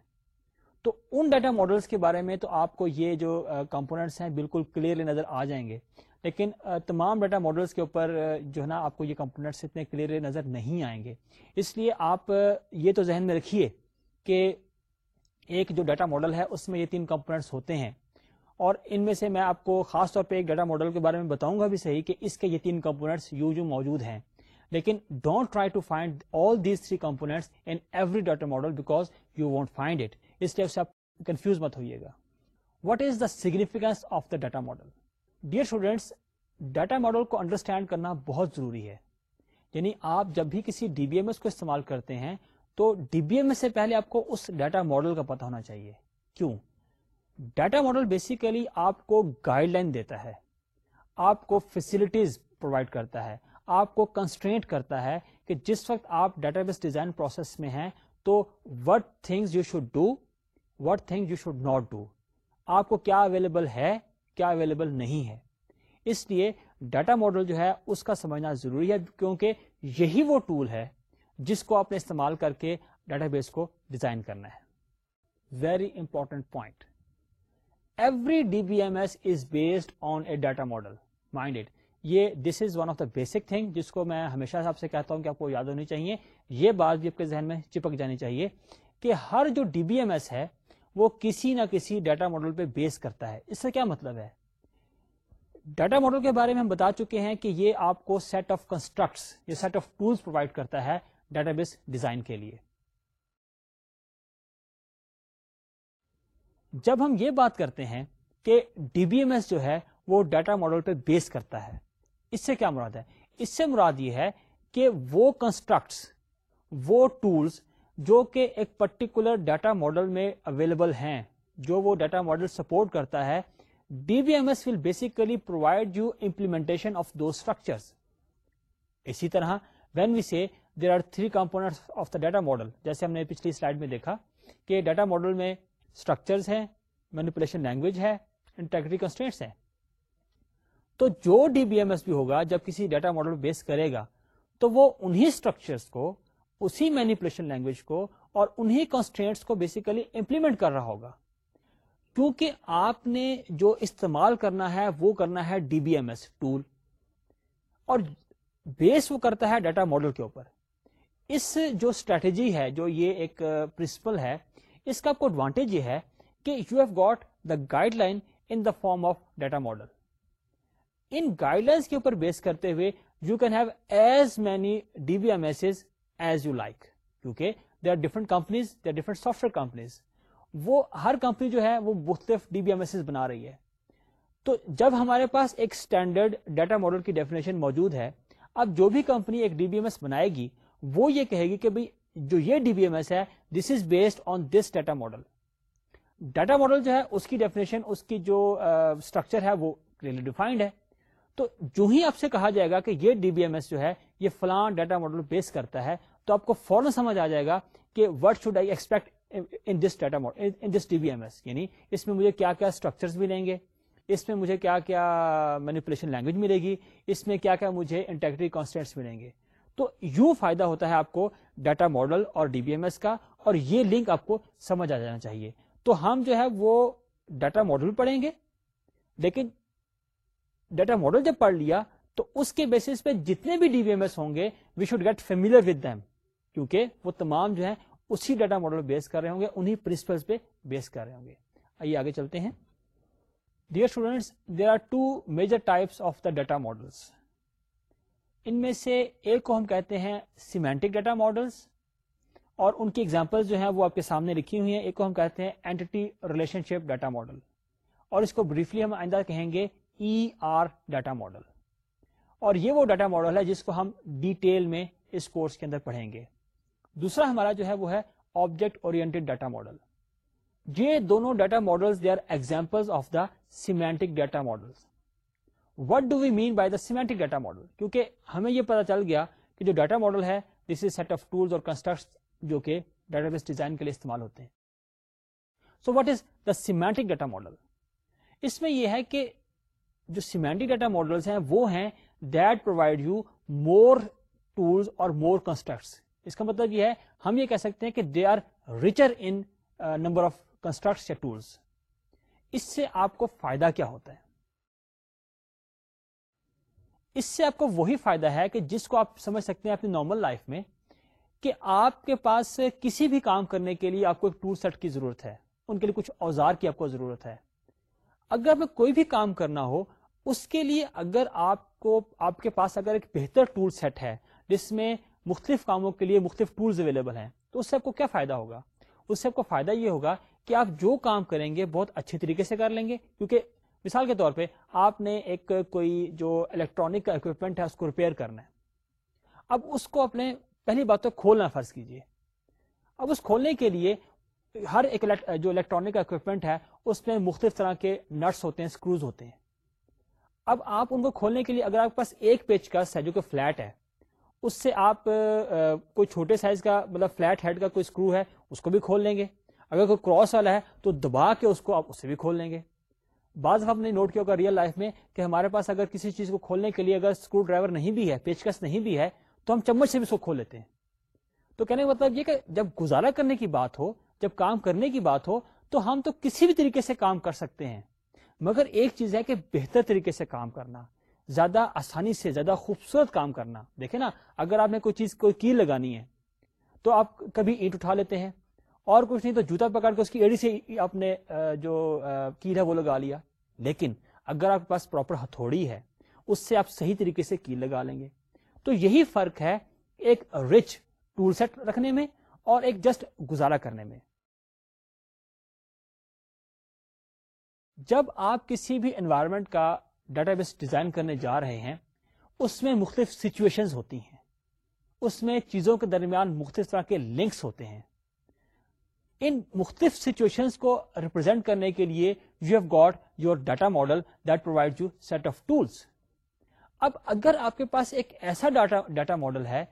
تو ان ڈیٹا ماڈلس کے بارے میں تو آپ کو یہ جو کمپونیٹس ہیں بالکل کلیئرلی نظر آ جائیں گے لیکن تمام ڈیٹا ماڈلس کے اوپر جو ہے نا آپ کو یہ کمپونیٹس اتنے کلیئرلی نظر نہیں آئیں گے اس لیے آپ یہ تو ذہن میں رکھیے کہ ایک جو ڈیٹا ماڈل ہے اس میں یہ تین کمپونیٹس ہوتے ہیں اور ان میں سے میں آپ کو خاص طور پہ ایک ڈیٹا ماڈل کے بارے میں بتاؤں گا بھی صحیح کہ اس کے یہ تین کمپونیٹس یو جو موجود ہیں لیکن don't try to find all these three components in every data model because you want find it us type سے آپ کنفیوز مت ہوئیے گا what is the significance of the data model dear students data model کو انڈرسٹینڈ کرنا بہت ضروری ہے یعنی آپ جب بھی کسی ڈی بی ایم ایس کو استعمال کرتے ہیں تو ڈی بی ایم ایس سے پہلے آپ کو اس ڈیٹا ماڈل کا پتا ہونا چاہیے کیوں ڈاٹا ماڈل بیسیکلی آپ کو گائیڈ لائن دیتا ہے آپ کو فیسلٹیز پرووائڈ کرتا ہے آپ کو کنسٹرینٹ کرتا ہے کہ جس وقت آپ ڈیٹا بیس ڈیزائن پروسیس میں ہیں تو what thing you should do what thing you should not do آپ کو کیا اویلیبل ہے کیا اویلیبل نہیں ہے اس لیے ڈیٹا ماڈل جو ہے اس کا سمجھنا ضروری ہے کیونکہ یہی وہ ٹول ہے جس کو آپ نے استعمال کر کے ڈیٹا بیس کو ڈیزائن کرنا ہے very important point every D B M S is based on a data model mind یہ this is one of the basic thing جس کو میں ہمیشہ آپ سے کہتا ہوں کہ آپ کو یاد ہونی چاہیے یہ بات بھی آپ کے ذہن میں چپک جانی چاہیے کہ ہر جو ڈی بی ایم ایس ہے وہ کسی نہ کسی ڈیٹا ماڈل پہ بیس کرتا ہے اس سے کیا مطلب ہے ڈیٹا ماڈل کے بارے میں ہم بتا چکے ہیں کہ یہ آپ کو سیٹ آف کنسٹرکٹس یہ سیٹ آف ٹولس پرووائڈ کرتا ہے ڈیٹا بیس ڈیزائن کے لیے جب ہم یہ بات کرتے ہیں کہ ڈی بی ایم ایس جو ہے وہ ڈیٹا ماڈل پہ بیس کرتا ہے اس سے کیا مراد ہے اس سے مراد یہ ہے کہ وہ کنسٹرکٹس وہ ٹولس جو کہ ایک پرٹیکولر ڈیٹا ماڈل میں اویلیبل ہیں جو وہ ڈیٹا ماڈل سپورٹ کرتا ہے D B M S will basically provide you of to implementer اسی طرح when we see there are three component of the data model جیسے ہم نے پچھلی سلائڈ میں دیکھا کہ ڈیٹا ماڈل میں اسٹرکچرز ہیں مینیپولیشن لینگویج ہے انٹیگریٹی کنسٹینٹس ہیں تو جو ڈی بی ایم ایس بھی ہوگا جب کسی ڈیٹا ماڈل بیس کرے گا تو وہ انہی اسٹرکچر کو اسی مینیپولیشن لینگویج کو اور کو بیسیکلی امپلیمنٹ کر رہا ہوگا کیونکہ آپ نے جو استعمال کرنا ہے وہ کرنا ہے D B M S tool اور بیس وہ کرتا ہے ڈیٹا ماڈل کے اوپر اس جو اسٹریٹجی ہے جو یہ ایک پرنسپل ہے اس کا کو ایڈوانٹیج یہ ہے کہ you have got the guide line in the form of data model in guide lines کے اوپر بیس کرتے ہوئے you can have as many D B M S as you like کیونکہ they are different companies they are different software companies وہ ہر کمپنی جو ہے وہ مختلف ڈی بی ایم ایس بنا رہی ہے تو جب ہمارے پاس ایک اسٹینڈرڈ ڈیٹا ماڈل کی ڈیفینیشن موجود ہے اب جو بھی کمپنی ایک ڈی بی ایم ایس بنائے گی وہ یہ کہے گی کہ جو یہ ڈی بی ایم ایس ہے this is based on this data model data model جو ہے اس کی ڈیفینیشن اس کی جو اسٹرکچر ہے وہ کلیئرلی ڈیفائنڈ ہے تو جو ہی آپ سے کہا جائے گا کہ یہ ڈی بی ایم ایس جو ہے یہ فلان ڈیٹا ماڈل بیس کرتا ہے تو آپ کو فوراً سمجھ آ جائے گا کہ what should I expect in this data model in this D B M S یعنی اس میں مجھے کیا کیا اسٹرکچر بھی لیں گے اس میں مجھے کیا کیا مینیپولیشن لینگویج ملے گی اس میں کیا کیا مجھے انٹیکٹری کانسٹینٹس ملیں گے تو یوں فائدہ ہوتا ہے آپ کو ڈیٹا ماڈل اور ڈی بی ایم ایس کا اور یہ لنک آپ کو سمجھ آ جانا چاہیے تو ہم جو ہے وہ ڈیٹا ماڈل پڑھیں گے لیکن ڈیٹا ماڈل جب پڑھ لیا تو اس کے بیسس پہ جتنے بھی ڈی وی ایم ایس ہوں گے وی شوڈ گیٹ دم کیونکہ وہ تمام جو ہے اسی ڈیٹا ماڈل بیس کر رہے ہوں گے پہ بیس کر رہے ہوں گے آئیے آگے چلتے ہیں dear students there are two major types of the data models ان میں سے ایک کو ہم کہتے ہیں سیمینٹک ڈیٹا ماڈلس اور ان کی ایگزامپل جو ہیں وہ آپ کے سامنے لکھی ہوئی ہیں ایک کو ہم کہتے ہیں entity relationship data model اور اس کو بریفلی ہم آئندہ کہیں گے ای آر ڈیٹا ماڈل اور یہ وہ ڈیٹا ماڈل ہے جس کو ہم ڈیٹیل میں اس کورس کے اندر پڑھیں گے دوسرا ہمارا جو ہے وہ ہے آبجیکٹ اورینٹیڈ ڈیٹا ماڈل یہ دونوں data model they are example of the semantic data model what do we mean by the semantic data model کیونکہ ہمیں یہ پتا چل گیا کہ جو ڈیٹا ماڈل ہے this is set of tools اور کنسٹرکٹ جو کہ ڈیٹا بیس ڈیزائن کے لیے استعمال ہوتے ہیں so what is the semantic data model اس میں یہ ہے کہ جو سیمینٹی ڈیٹا ماڈلس ہیں وہ ہیں that provide you more tools اور مور کنسٹرکٹس اس کا مطلب یہ ہے ہم یہ کہہ سکتے ہیں کہ they are richer in number of constructs یا ٹولس اس سے آپ کو فائدہ کیا ہوتا ہے اس سے آپ کو وہی فائدہ ہے کہ جس کو آپ سمجھ سکتے ہیں اپنی نارمل لائف میں کہ آپ کے پاس کسی بھی کام کرنے کے لیے آپ کو ایک ٹول سیٹ کی ضرورت ہے ان کے لیے کچھ اوزار کی آپ کو ضرورت ہے اگر میں کوئی بھی کام کرنا ہو اس کے لیے اگر آپ کو آپ کے پاس اگر ایک بہتر ٹول سیٹ ہے جس میں مختلف کاموں کے لیے مختلف ٹولز اویلیبل ہیں تو اس سے آپ کو کیا فائدہ ہوگا اس سے آپ کو فائدہ یہ ہوگا کہ آپ جو کام کریں گے بہت اچھے طریقے سے کر لیں گے کیونکہ مثال کے طور پہ آپ نے ایک کوئی جو الیکٹرانک کا اکوپمنٹ ہے اس کو ریپیئر کرنا ہے اب اس کو اپنے پہلی بات تو کھولنا فرض کیجیے اب اس کھولنے کے لیے ہر ایک جو الیکٹرانک کا اکوپمنٹ ہے اس میں مختلف طرح کے نٹس ہوتے ہیں اسکروز ہوتے ہیں اب آپ ان کو کھولنے کے لیے اگر آپ کے پاس ایک کس ہے جو کہ فلیٹ ہے اس سے آپ کوئی چھوٹے سائز کا مطلب فلیٹ ہیڈ کا کوئی اسکرو ہے اس کو بھی کھول لیں گے اگر کوئی کراس والا ہے تو دبا کے اس کو آپ اسے بھی کھول لیں گے بعض اب نے نوٹ کیا ہوگا ریئل لائف میں کہ ہمارے پاس اگر کسی چیز کو کھولنے کے لیے اگر اسکرو ڈرائیور نہیں بھی ہے پیچکس نہیں بھی ہے تو ہم چمچ سے بھی اس کو کھول لیتے ہیں تو کہنے کا مطلب یہ کہ جب گزارا کرنے کی بات ہو جب کام کرنے کی بات ہو تو ہم تو کسی بھی طریقے سے کام کر سکتے ہیں مگر ایک چیز ہے کہ بہتر طریقے سے کام کرنا زیادہ آسانی سے زیادہ خوبصورت کام کرنا دیکھیں نا اگر آپ نے کوئی کوئی چیز کیل لگانی ہے تو آپ کبھی اینٹ اٹھا لیتے ہیں اور کچھ نہیں تو جوتا پکڑ کے اس کی ایڑی آپ نے جو کیل ہے وہ لگا لیا لیکن اگر آپ کے پاس پراپر ہتھوڑی ہے اس سے آپ صحیح طریقے سے کیل لگا لیں گے تو یہی فرق ہے ایک رچ ٹول سیٹ رکھنے میں اور ایک جسٹ گزارا کرنے میں جب آپ کسی بھی انوائرمنٹ کا ڈیٹا بیس ڈیزائن کرنے جا رہے ہیں اس میں مختلف سچویشن ہوتی ہیں اس میں چیزوں کے درمیان مختلف طرح کے لنکس ہوتے ہیں ان مختلف سچویشن کو ریپرزینٹ کرنے کے لیے you have got your data model that provide you set of tools اب اگر آپ کے پاس ایک ایسا ڈاٹا ماڈل ہے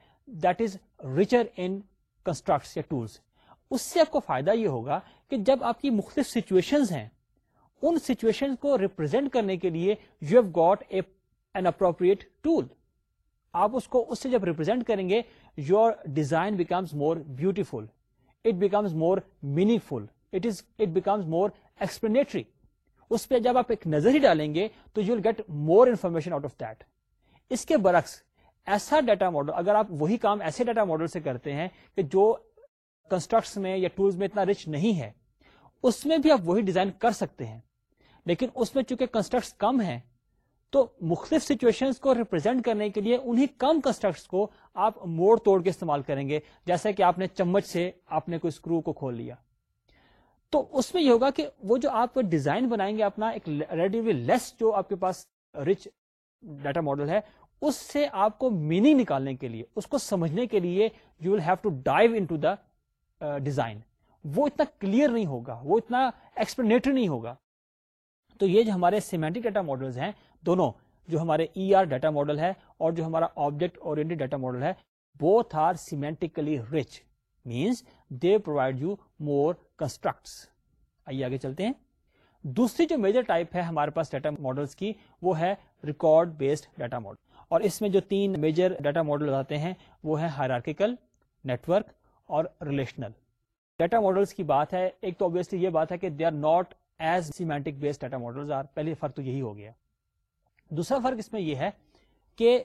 that is richer in constructs یا ٹولس اس سے آپ کو فائدہ یہ ہوگا کہ جب آپ کی مختلف سچویشنز ہیں ان سچویشن کو ریپرزینٹ کرنے کے لیے you have got a an appropriate tool آپ اس کو اس سے جب ریپرزینٹ کریں گے your design becomes more beautiful it becomes more meaningful it is it becomes more explanatory اس پہ جب آپ ایک نظر ہی ڈالیں گے تو you will get more information out of that اس کے برعکس ایسا ڈیٹا ماڈل اگر آپ وہی کام ایسے ڈیٹا ماڈل سے کرتے ہیں کہ جو کنسٹرکٹس میں یا ٹولز میں اتنا رچ نہیں ہے اس میں بھی آپ وہی ڈیزائن کر سکتے ہیں لیکن اس میں چونکہ کنسٹرکٹس کم ہیں تو مختلف سچویشن کو ریپرزینٹ کرنے کے لیے انہیں کم کنسٹرکٹس کو آپ موڑ توڑ کے استعمال کریں گے جیسا کہ آپ نے چمچ سے آپ نے کوئی اسکرو کو کھول لیا تو اس میں یہ ہوگا کہ وہ جو آپ ڈیزائن بنائیں گے اپنا ایک ریلیٹیولی لیس جو آپ کے پاس رچ ڈیٹا ماڈل ہے اس سے آپ کو میننگ نکالنے کے لیے اس کو سمجھنے کے لیے you will have to dive into the the design وہ اتنا کلیئر نہیں ہوگا وہ اتنا ایکسپلینیٹری نہیں ہوگا تو یہ جو ہمارے سیمیٹک ڈیٹا ماڈلز ہیں دونوں جو ہمارے ای آر ڈیٹا ماڈل ہے اور جو ہمارا آبجیکٹ اور ڈیٹا ماڈل ہے both are semantically rich means they provide you more constructs آئیے آگے چلتے ہیں دوسری جو میجر ٹائپ ہے ہمارے پاس ڈیٹا ماڈلس کی وہ ہے ریکارڈ بیسڈ ڈیٹا ماڈل اور اس میں جو تین میجر ڈیٹا ماڈل آتے ہیں وہ ہے ہائرارکیکل نیٹورک اور ریلیشنل ڈیٹا ماڈلس کی بات ہے ایک تو آبیسلی یہ بات ہے کہ they are not as semantic base data پہلے فرق تو یہی ہو گیا دوسرا فرق اس میں یہ ہے کہ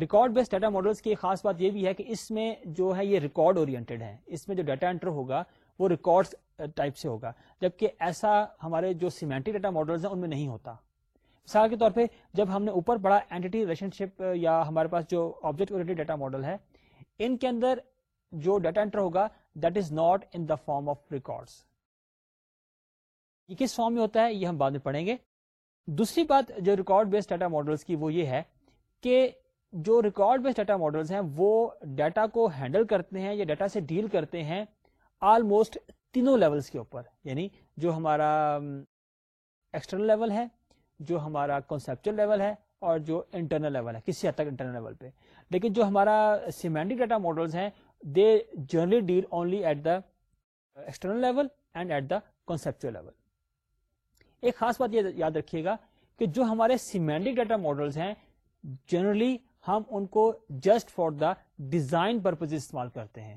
ریکارڈ بیس ڈیٹا ماڈل کی خاص بات یہ بھی ہے کہ اس میں جو ہے یہ ریکارڈ اور ہوگا وہ ریکارڈ ٹائپ uh, سے ہوگا جبکہ ایسا ہمارے جو سیمینٹک ڈیٹا ماڈل نہیں ہوتا مثال کے طور پہ جب ہم نے اوپر اینٹی ریلیشن شپ یا ہمارے پاس جو آبجیکٹ ڈیٹا ماڈل ہے ان کے اندر جو ڈیٹا انٹر ہوگا that is not in the form of records یہ کس فارم میں ہوتا ہے یہ ہم بعد میں پڑھیں گے دوسری بات جو ریکارڈ بیس ڈیٹا ماڈلس کی وہ یہ ہے کہ جو ریکارڈ بیس ڈیٹا ماڈلس ہیں وہ ڈیٹا کو ہینڈل کرتے ہیں یا ڈیٹا سے ڈیل کرتے ہیں آلموسٹ تینوں لیولس کے اوپر یعنی جو ہمارا ایکسٹرنل لیول ہے جو ہمارا کنسپچل لیول ہے اور جو انٹرنل لیول ہے کسی حد تک انٹرنل لیول پہ لیکن جو ہمارا سیمینٹک ڈیٹا ماڈلس ہیں they generally deal only at the external level and at the conceptual level ایک خاص بات یہ یاد رکھیے گا کہ جو ہمارے سیمینڈک ڈیٹا ماڈلس ہیں جنرلی ہم ان کو just for the design purpose استعمال کرتے ہیں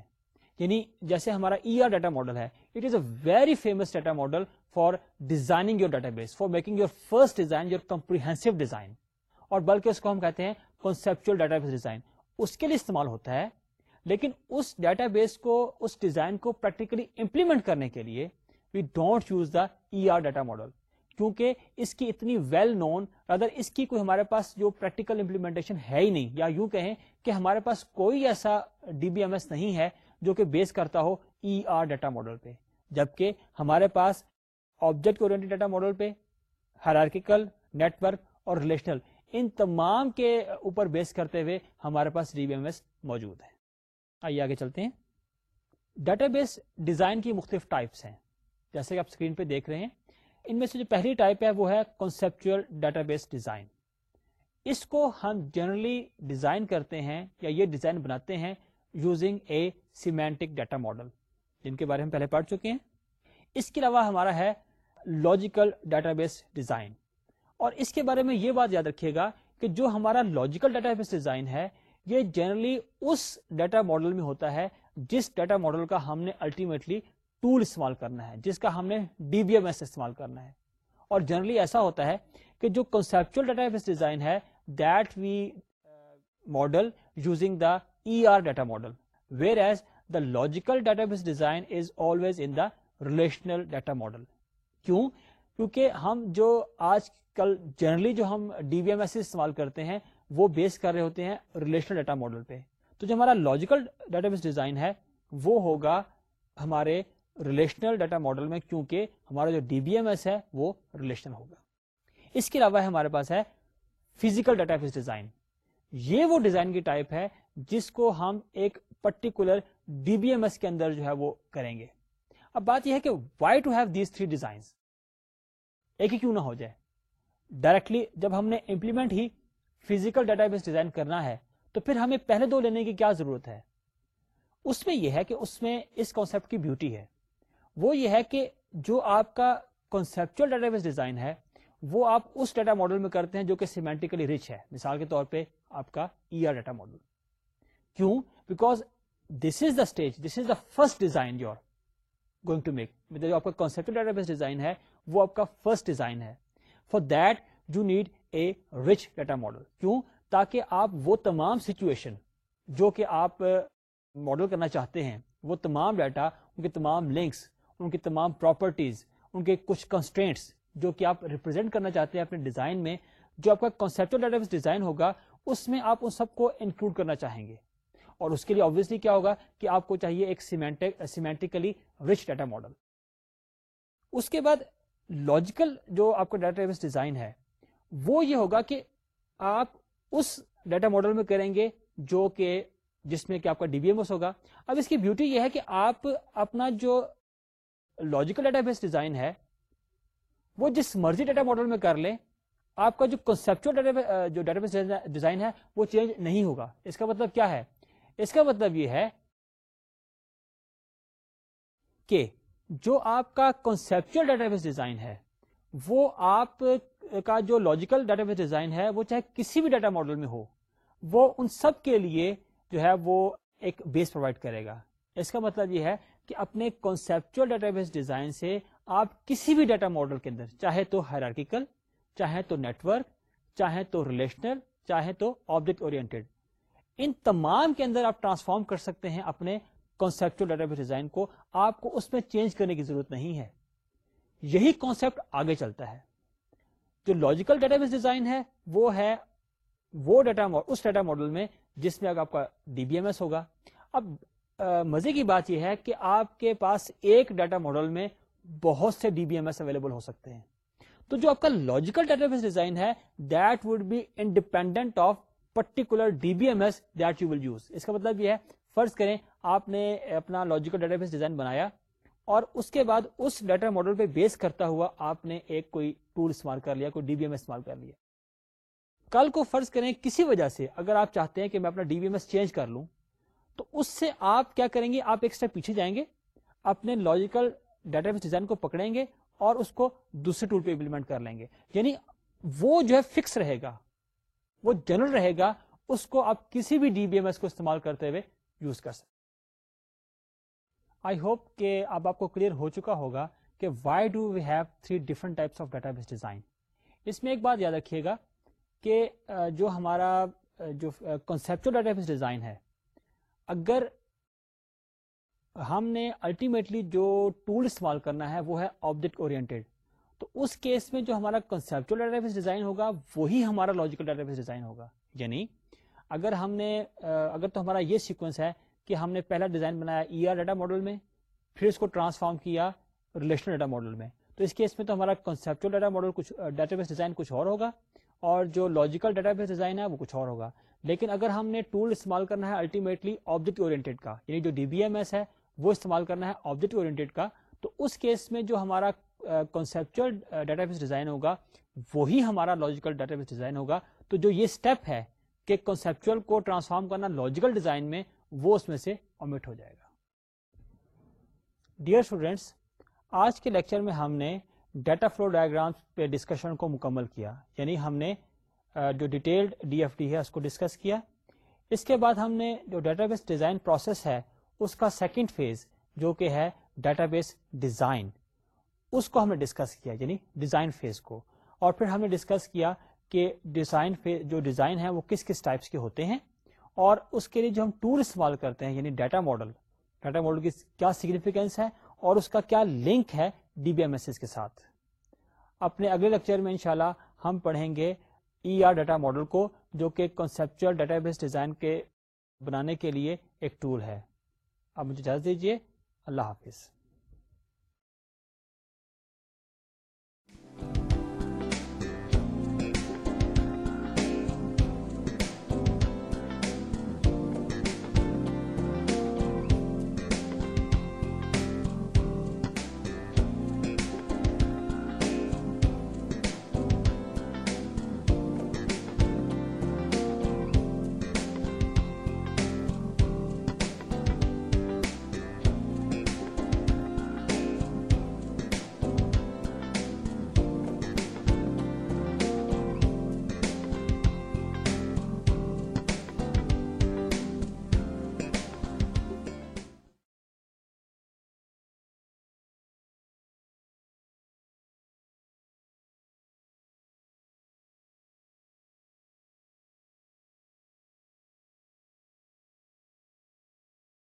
یعنی جیسے ہمارا ای آر ڈیٹا ماڈل ہے it is a very famous data model for designing your database for making your first design your comprehensive design اور بلکہ اس کو ہم کہتے ہیں کنسپچل بیس ڈیزائن اس کے لیے استعمال ہوتا ہے لیکن اس ڈیٹا بیس کو اس ڈیزائن کو پریکٹیکلی امپلیمنٹ کرنے کے لیے we don't use the E R data model کیونکہ اس کی اتنی ویل نون ادر اس کی کوئی ہمارے پاس جو پریکٹیکل امپلیمنٹیشن ہے ہی نہیں یا یوں کہیں کہ ہمارے پاس کوئی ایسا ڈی بی ایم ایس نہیں ہے جو کہ بیس کرتا ہو ای آر ڈیٹا ماڈل پہ جبکہ ہمارے پاس آبجیکٹ اور ڈیٹا ماڈل پہ ہرارکیکل نیٹورک اور ریلیشنل ان تمام کے اوپر بیس کرتے ہوئے ہمارے پاس ڈی بی ایم ایس موجود ہے آئیے آگے چلتے ہیں ڈیٹا بیس ڈیزائن کی مختلف ٹائپس ہیں جیسے کہ آپ اسکرین پہ دیکھ رہے ہیں ان میں سے جو پہلی ٹائپ ہے وہ ہے کنسیپچل ڈیٹا بیس ڈیزائن اس کو ہم جنرلی ڈیزائن کرتے ہیں یا یہ ڈیزائن بناتے ہیں using a semantic data model جن کے بارے میں پہلے پڑھ چکے ہیں اس کے علاوہ ہمارا ہے لاجیکل ڈیٹا بیس ڈیزائن اور اس کے بارے میں یہ بات یاد رکھیے گا کہ جو ہمارا لاجیکل ڈیٹا بیس ڈیزائن ہے یہ جنرلی اس ڈیٹا ماڈل میں ہوتا ہے جس ڈیٹا ماڈل کا ہم نے الٹیمیٹلی ٹول استعمال کرنا ہے جس کا ہم نے ڈی بی ایم ایس استعمال کرنا ہے اور جنرلی ایسا ہوتا ہے کہ جو کنسپچل ڈیٹا بیس ڈیزائن ہے that we model using the E R data model whereas the logical database design is always in the relational data model کیوں کیونکہ ہم جو آج کل جنرلی جو ہم ڈی بی ایم ایس استعمال کرتے ہیں وہ بیس کر رہے ہوتے ہیں ریلیشنل ڈیٹا ماڈل پہ تو جو ہمارا لاجیکل ڈیٹا بیس ڈیزائن ہے وہ ہوگا ہمارے ریلیشنل ڈیٹا ماڈل میں کیونکہ ہمارا جو ڈی بی ایم ایس ہے وہ ریلیشنل ہوگا اس کے علاوہ ہمارے پاس ہے فزیکل ڈیٹا فیس ڈیزائن یہ وہ ڈیزائن کی ٹائپ ہے جس کو ہم ایک particular D B M S کے اندر جو ہے وہ کریں گے اب بات یہ ہے کہ why to have these three designs ایک ہی کیوں نہ ہو جائے ڈائریکٹلی جب ہم نے امپلیمنٹ ہی فزیکل ڈیٹا بیس ڈیزائن کرنا ہے تو پھر ہمیں پہلے دو لینے کی کیا ضرورت ہے اس میں یہ ہے کہ اس میں اس کانسیپٹ کی بیوٹی ہے وہ یہ ہے کہ جو آپ کا کنسپچل ڈیٹا بیس ڈیزائن ہے وہ آپ اس ڈیٹا ماڈل میں کرتے ہیں جو کہ سیمینٹیکلی رچ ہے مثال کے طور پہ آپ کا ای آر ڈیٹا ماڈل کیوں because this is the stage this is the first design you're going to make مطلب جو آپ کا کانسپٹ ڈیٹا بیس ڈیزائن ہے وہ آپ کا فرسٹ ڈیزائن ہے for that you need a rich data model کیوں تاکہ آپ وہ تمام سچویشن جو کہ آپ ماڈل کرنا چاہتے ہیں وہ تمام ڈیٹا ان کے تمام لنکس ان کی تمام پراپرٹیز ان کے کچھ کنسٹرینٹس جو کہ آپ ریپرزینٹ کرنا چاہتے ہیں اپنے ڈیزائن میں جو آپ کا کنسپٹل ڈیزائن ہوگا اس میں آپ ان سب کو انکلوڈ کرنا چاہیں گے اور اس کے لیے آبیسلی کیا ہوگا کہ آپ کو چاہیے ایک سیمینٹیکلی رچ ڈیٹا ماڈل اس کے بعد لاجیکل جو آپ کا ڈیٹا بیس ڈیزائن ہے وہ یہ ہوگا کہ آپ اس ڈیٹا ماڈل میں کریں گے جو کہ جس میں کہ آپ کا ڈی بی ایم ایس ہوگا اب اس کی بیوٹی یہ ہے کہ آپ اپنا جو لاجیکل ڈیٹا بیس ڈیزائن ہے وہ جس مرضی ڈیٹا ماڈل میں کر لیں آپ کا جو کنسپچل ڈیٹا بیس ڈیزائن ہے وہ چینج نہیں ہوگا اس کا مطلب کیا ہے اس کا مطلب یہ ہے کہ جو آپ کا کنسپچل ڈیٹا بیس ڈیزائن ہے وہ آپ کا جو لاجیکل ڈیٹا بیس ڈیزائن ہے وہ چاہے کسی بھی ڈیٹا ماڈل میں ہو وہ ان سب کے لیے جو ہے وہ ایک بیس پرووائڈ کرے گا اس کا مطلب یہ ہے کہ اپنے کانسیپچل ڈیٹا بیس ڈیزائن سے آپ کسی بھی ڈیٹا ماڈل کے اندر چاہے تو ہیرارکیکل چاہے تو نیٹورک چاہے تو ریلیشنل چاہے تو آبجیکٹ ان تمام کے اندر آپ ٹرانسفارم کر سکتے ہیں اپنے کانسیپچل ڈیٹا بیس ڈیزائن کو آپ کو اس میں چینج کرنے کی ضرورت نہیں ہے یہی کانسپٹ آگے چلتا ہے جو لاجیکل ڈیٹا بیس ڈیزائن ہے وہ ہے وہ ڈیٹا اس ڈیٹا ماڈل میں جس میں اگر آپ کا ڈی بی ایم ایس ہوگا اب مزے کی بات یہ ہے کہ آپ کے پاس ایک ڈیٹا ماڈل میں بہت سے D B M S available ہو سکتے ہیں تو جو آپ کا لاجیکل ڈیٹا بیس ڈیزائن ہے that that would be be independent of particular D M S you will use اس کا مطلب یہ ہے فرض کریں آپ نے اپنا لاجیکل ڈیٹا بیس ڈیزائن بنایا اور اس کے بعد اس ڈیٹا ماڈل پہ بیس کرتا ہوا آپ نے ایک کوئی ٹول استعمال کر لیا کوئی ڈی بی ایم ایس استعمال کر لیا کل کو فرض کریں کسی وجہ سے اگر آپ چاہتے ہیں کہ میں اپنا D B M S change کر لوں تو اس سے آپ کیا کریں گے آپ ایک اسٹیپ پیچھے جائیں گے اپنے لاجیکل ڈیٹا بیس ڈیزائن کو پکڑیں گے اور اس کو دوسرے ٹول پہ امپلیمنٹ کر لیں گے یعنی وہ جو ہے فکس رہے گا وہ جنرل رہے گا اس کو آپ کسی بھی ڈی بی ایم ایس کو استعمال کرتے ہوئے یوز کر سکتے آئی ہوپ کہ اب آپ کو کلیئر ہو چکا ہوگا کہ why do we have three different types of database design اس میں ایک بات یاد رکھیے گا کہ جو ہمارا جو کنسپچل ڈیٹا بیس ڈیزائن ہے اگر ہم نے الٹیمیٹلی جو ٹول استعمال کرنا ہے وہ ہے آبجیکٹ تو اس کیس میں جو ہمارا کنسپچل ڈیٹا بیس ڈیزائن ہوگا وہی ہمارا لاجیکل ڈیٹا بیس ڈیزائن ہوگا یعنی اگر ہم نے اگر تو ہمارا یہ سیکوینس ہے کہ ہم نے پہلا ڈیزائن بنایا ای آر ڈیٹا ماڈل میں پھر اس کو ٹرانسفارم کیا ریلیشنل ڈیٹا ماڈل میں تو اس کیس میں تو ہمارا کنسپچل ڈیٹا ماڈل کچھ ڈیٹا بیس ڈیزائن کچھ اور ہوگا اور جو لاجیکل ڈیٹا بیس ڈیزائن ہے وہ کچھ اور ہوگا لیکن اگر ہم نے ٹول استعمال کرنا ہے الٹیمیٹلی آبجیکٹ اور استعمال کرنا ہے آبجیکٹ کا تو اس کیس میں جو ہمارا کنسپچل ڈیٹا بیس ڈیزائن ہوگا وہی ہمارا لاجیکل ڈیٹا بیس ڈیزائن ہوگا تو جو یہ اسٹیپ ہے کہ کنسپچل کو ٹرانسفارم کرنا لاجیکل ڈیزائن میں وہ اس میں سے اومٹ ہو جائے گا ڈیئر اسٹوڈینٹس آج کے لیکچر میں ہم نے ڈیٹا فلو ڈائگرامس پہ ڈسکشن کو مکمل کیا یعنی ہم نے جو ڈیٹیلڈ ڈی ایف ڈی ہے اس کو ڈسکس کیا اس کے بعد ہم نے جو ڈیٹا بیس ڈیزائن پروسیس ہے اس کا سیکنڈ فیز جو کہ ہے ڈیٹا بیس ڈیزائن اس کو ہم نے ڈسکس کیا یعنی ڈیزائن فیز کو اور پھر ہم نے ڈسکس کیا کہ ڈیزائن جو ڈیزائن ہے وہ کس کس ٹائپس کے ہوتے ہیں اور اس کے لیے جو ہم ٹول استعمال کرتے ہیں یعنی ڈیٹا ماڈل ڈیٹا ماڈل کی کیا سگنیفیکینس ہے اور اس کا کیا لنک ہے D B M S S کے ساتھ اپنے اگلے لیکچر میں انشاءاللہ ہم پڑھیں گے ای آر ڈیٹا ماڈل کو جو کہ کنسپچل ڈیٹا بیس ڈیزائن کے بنانے کے لیے ایک ٹول ہے آپ مجھے اجازت دیجیے اللہ حافظ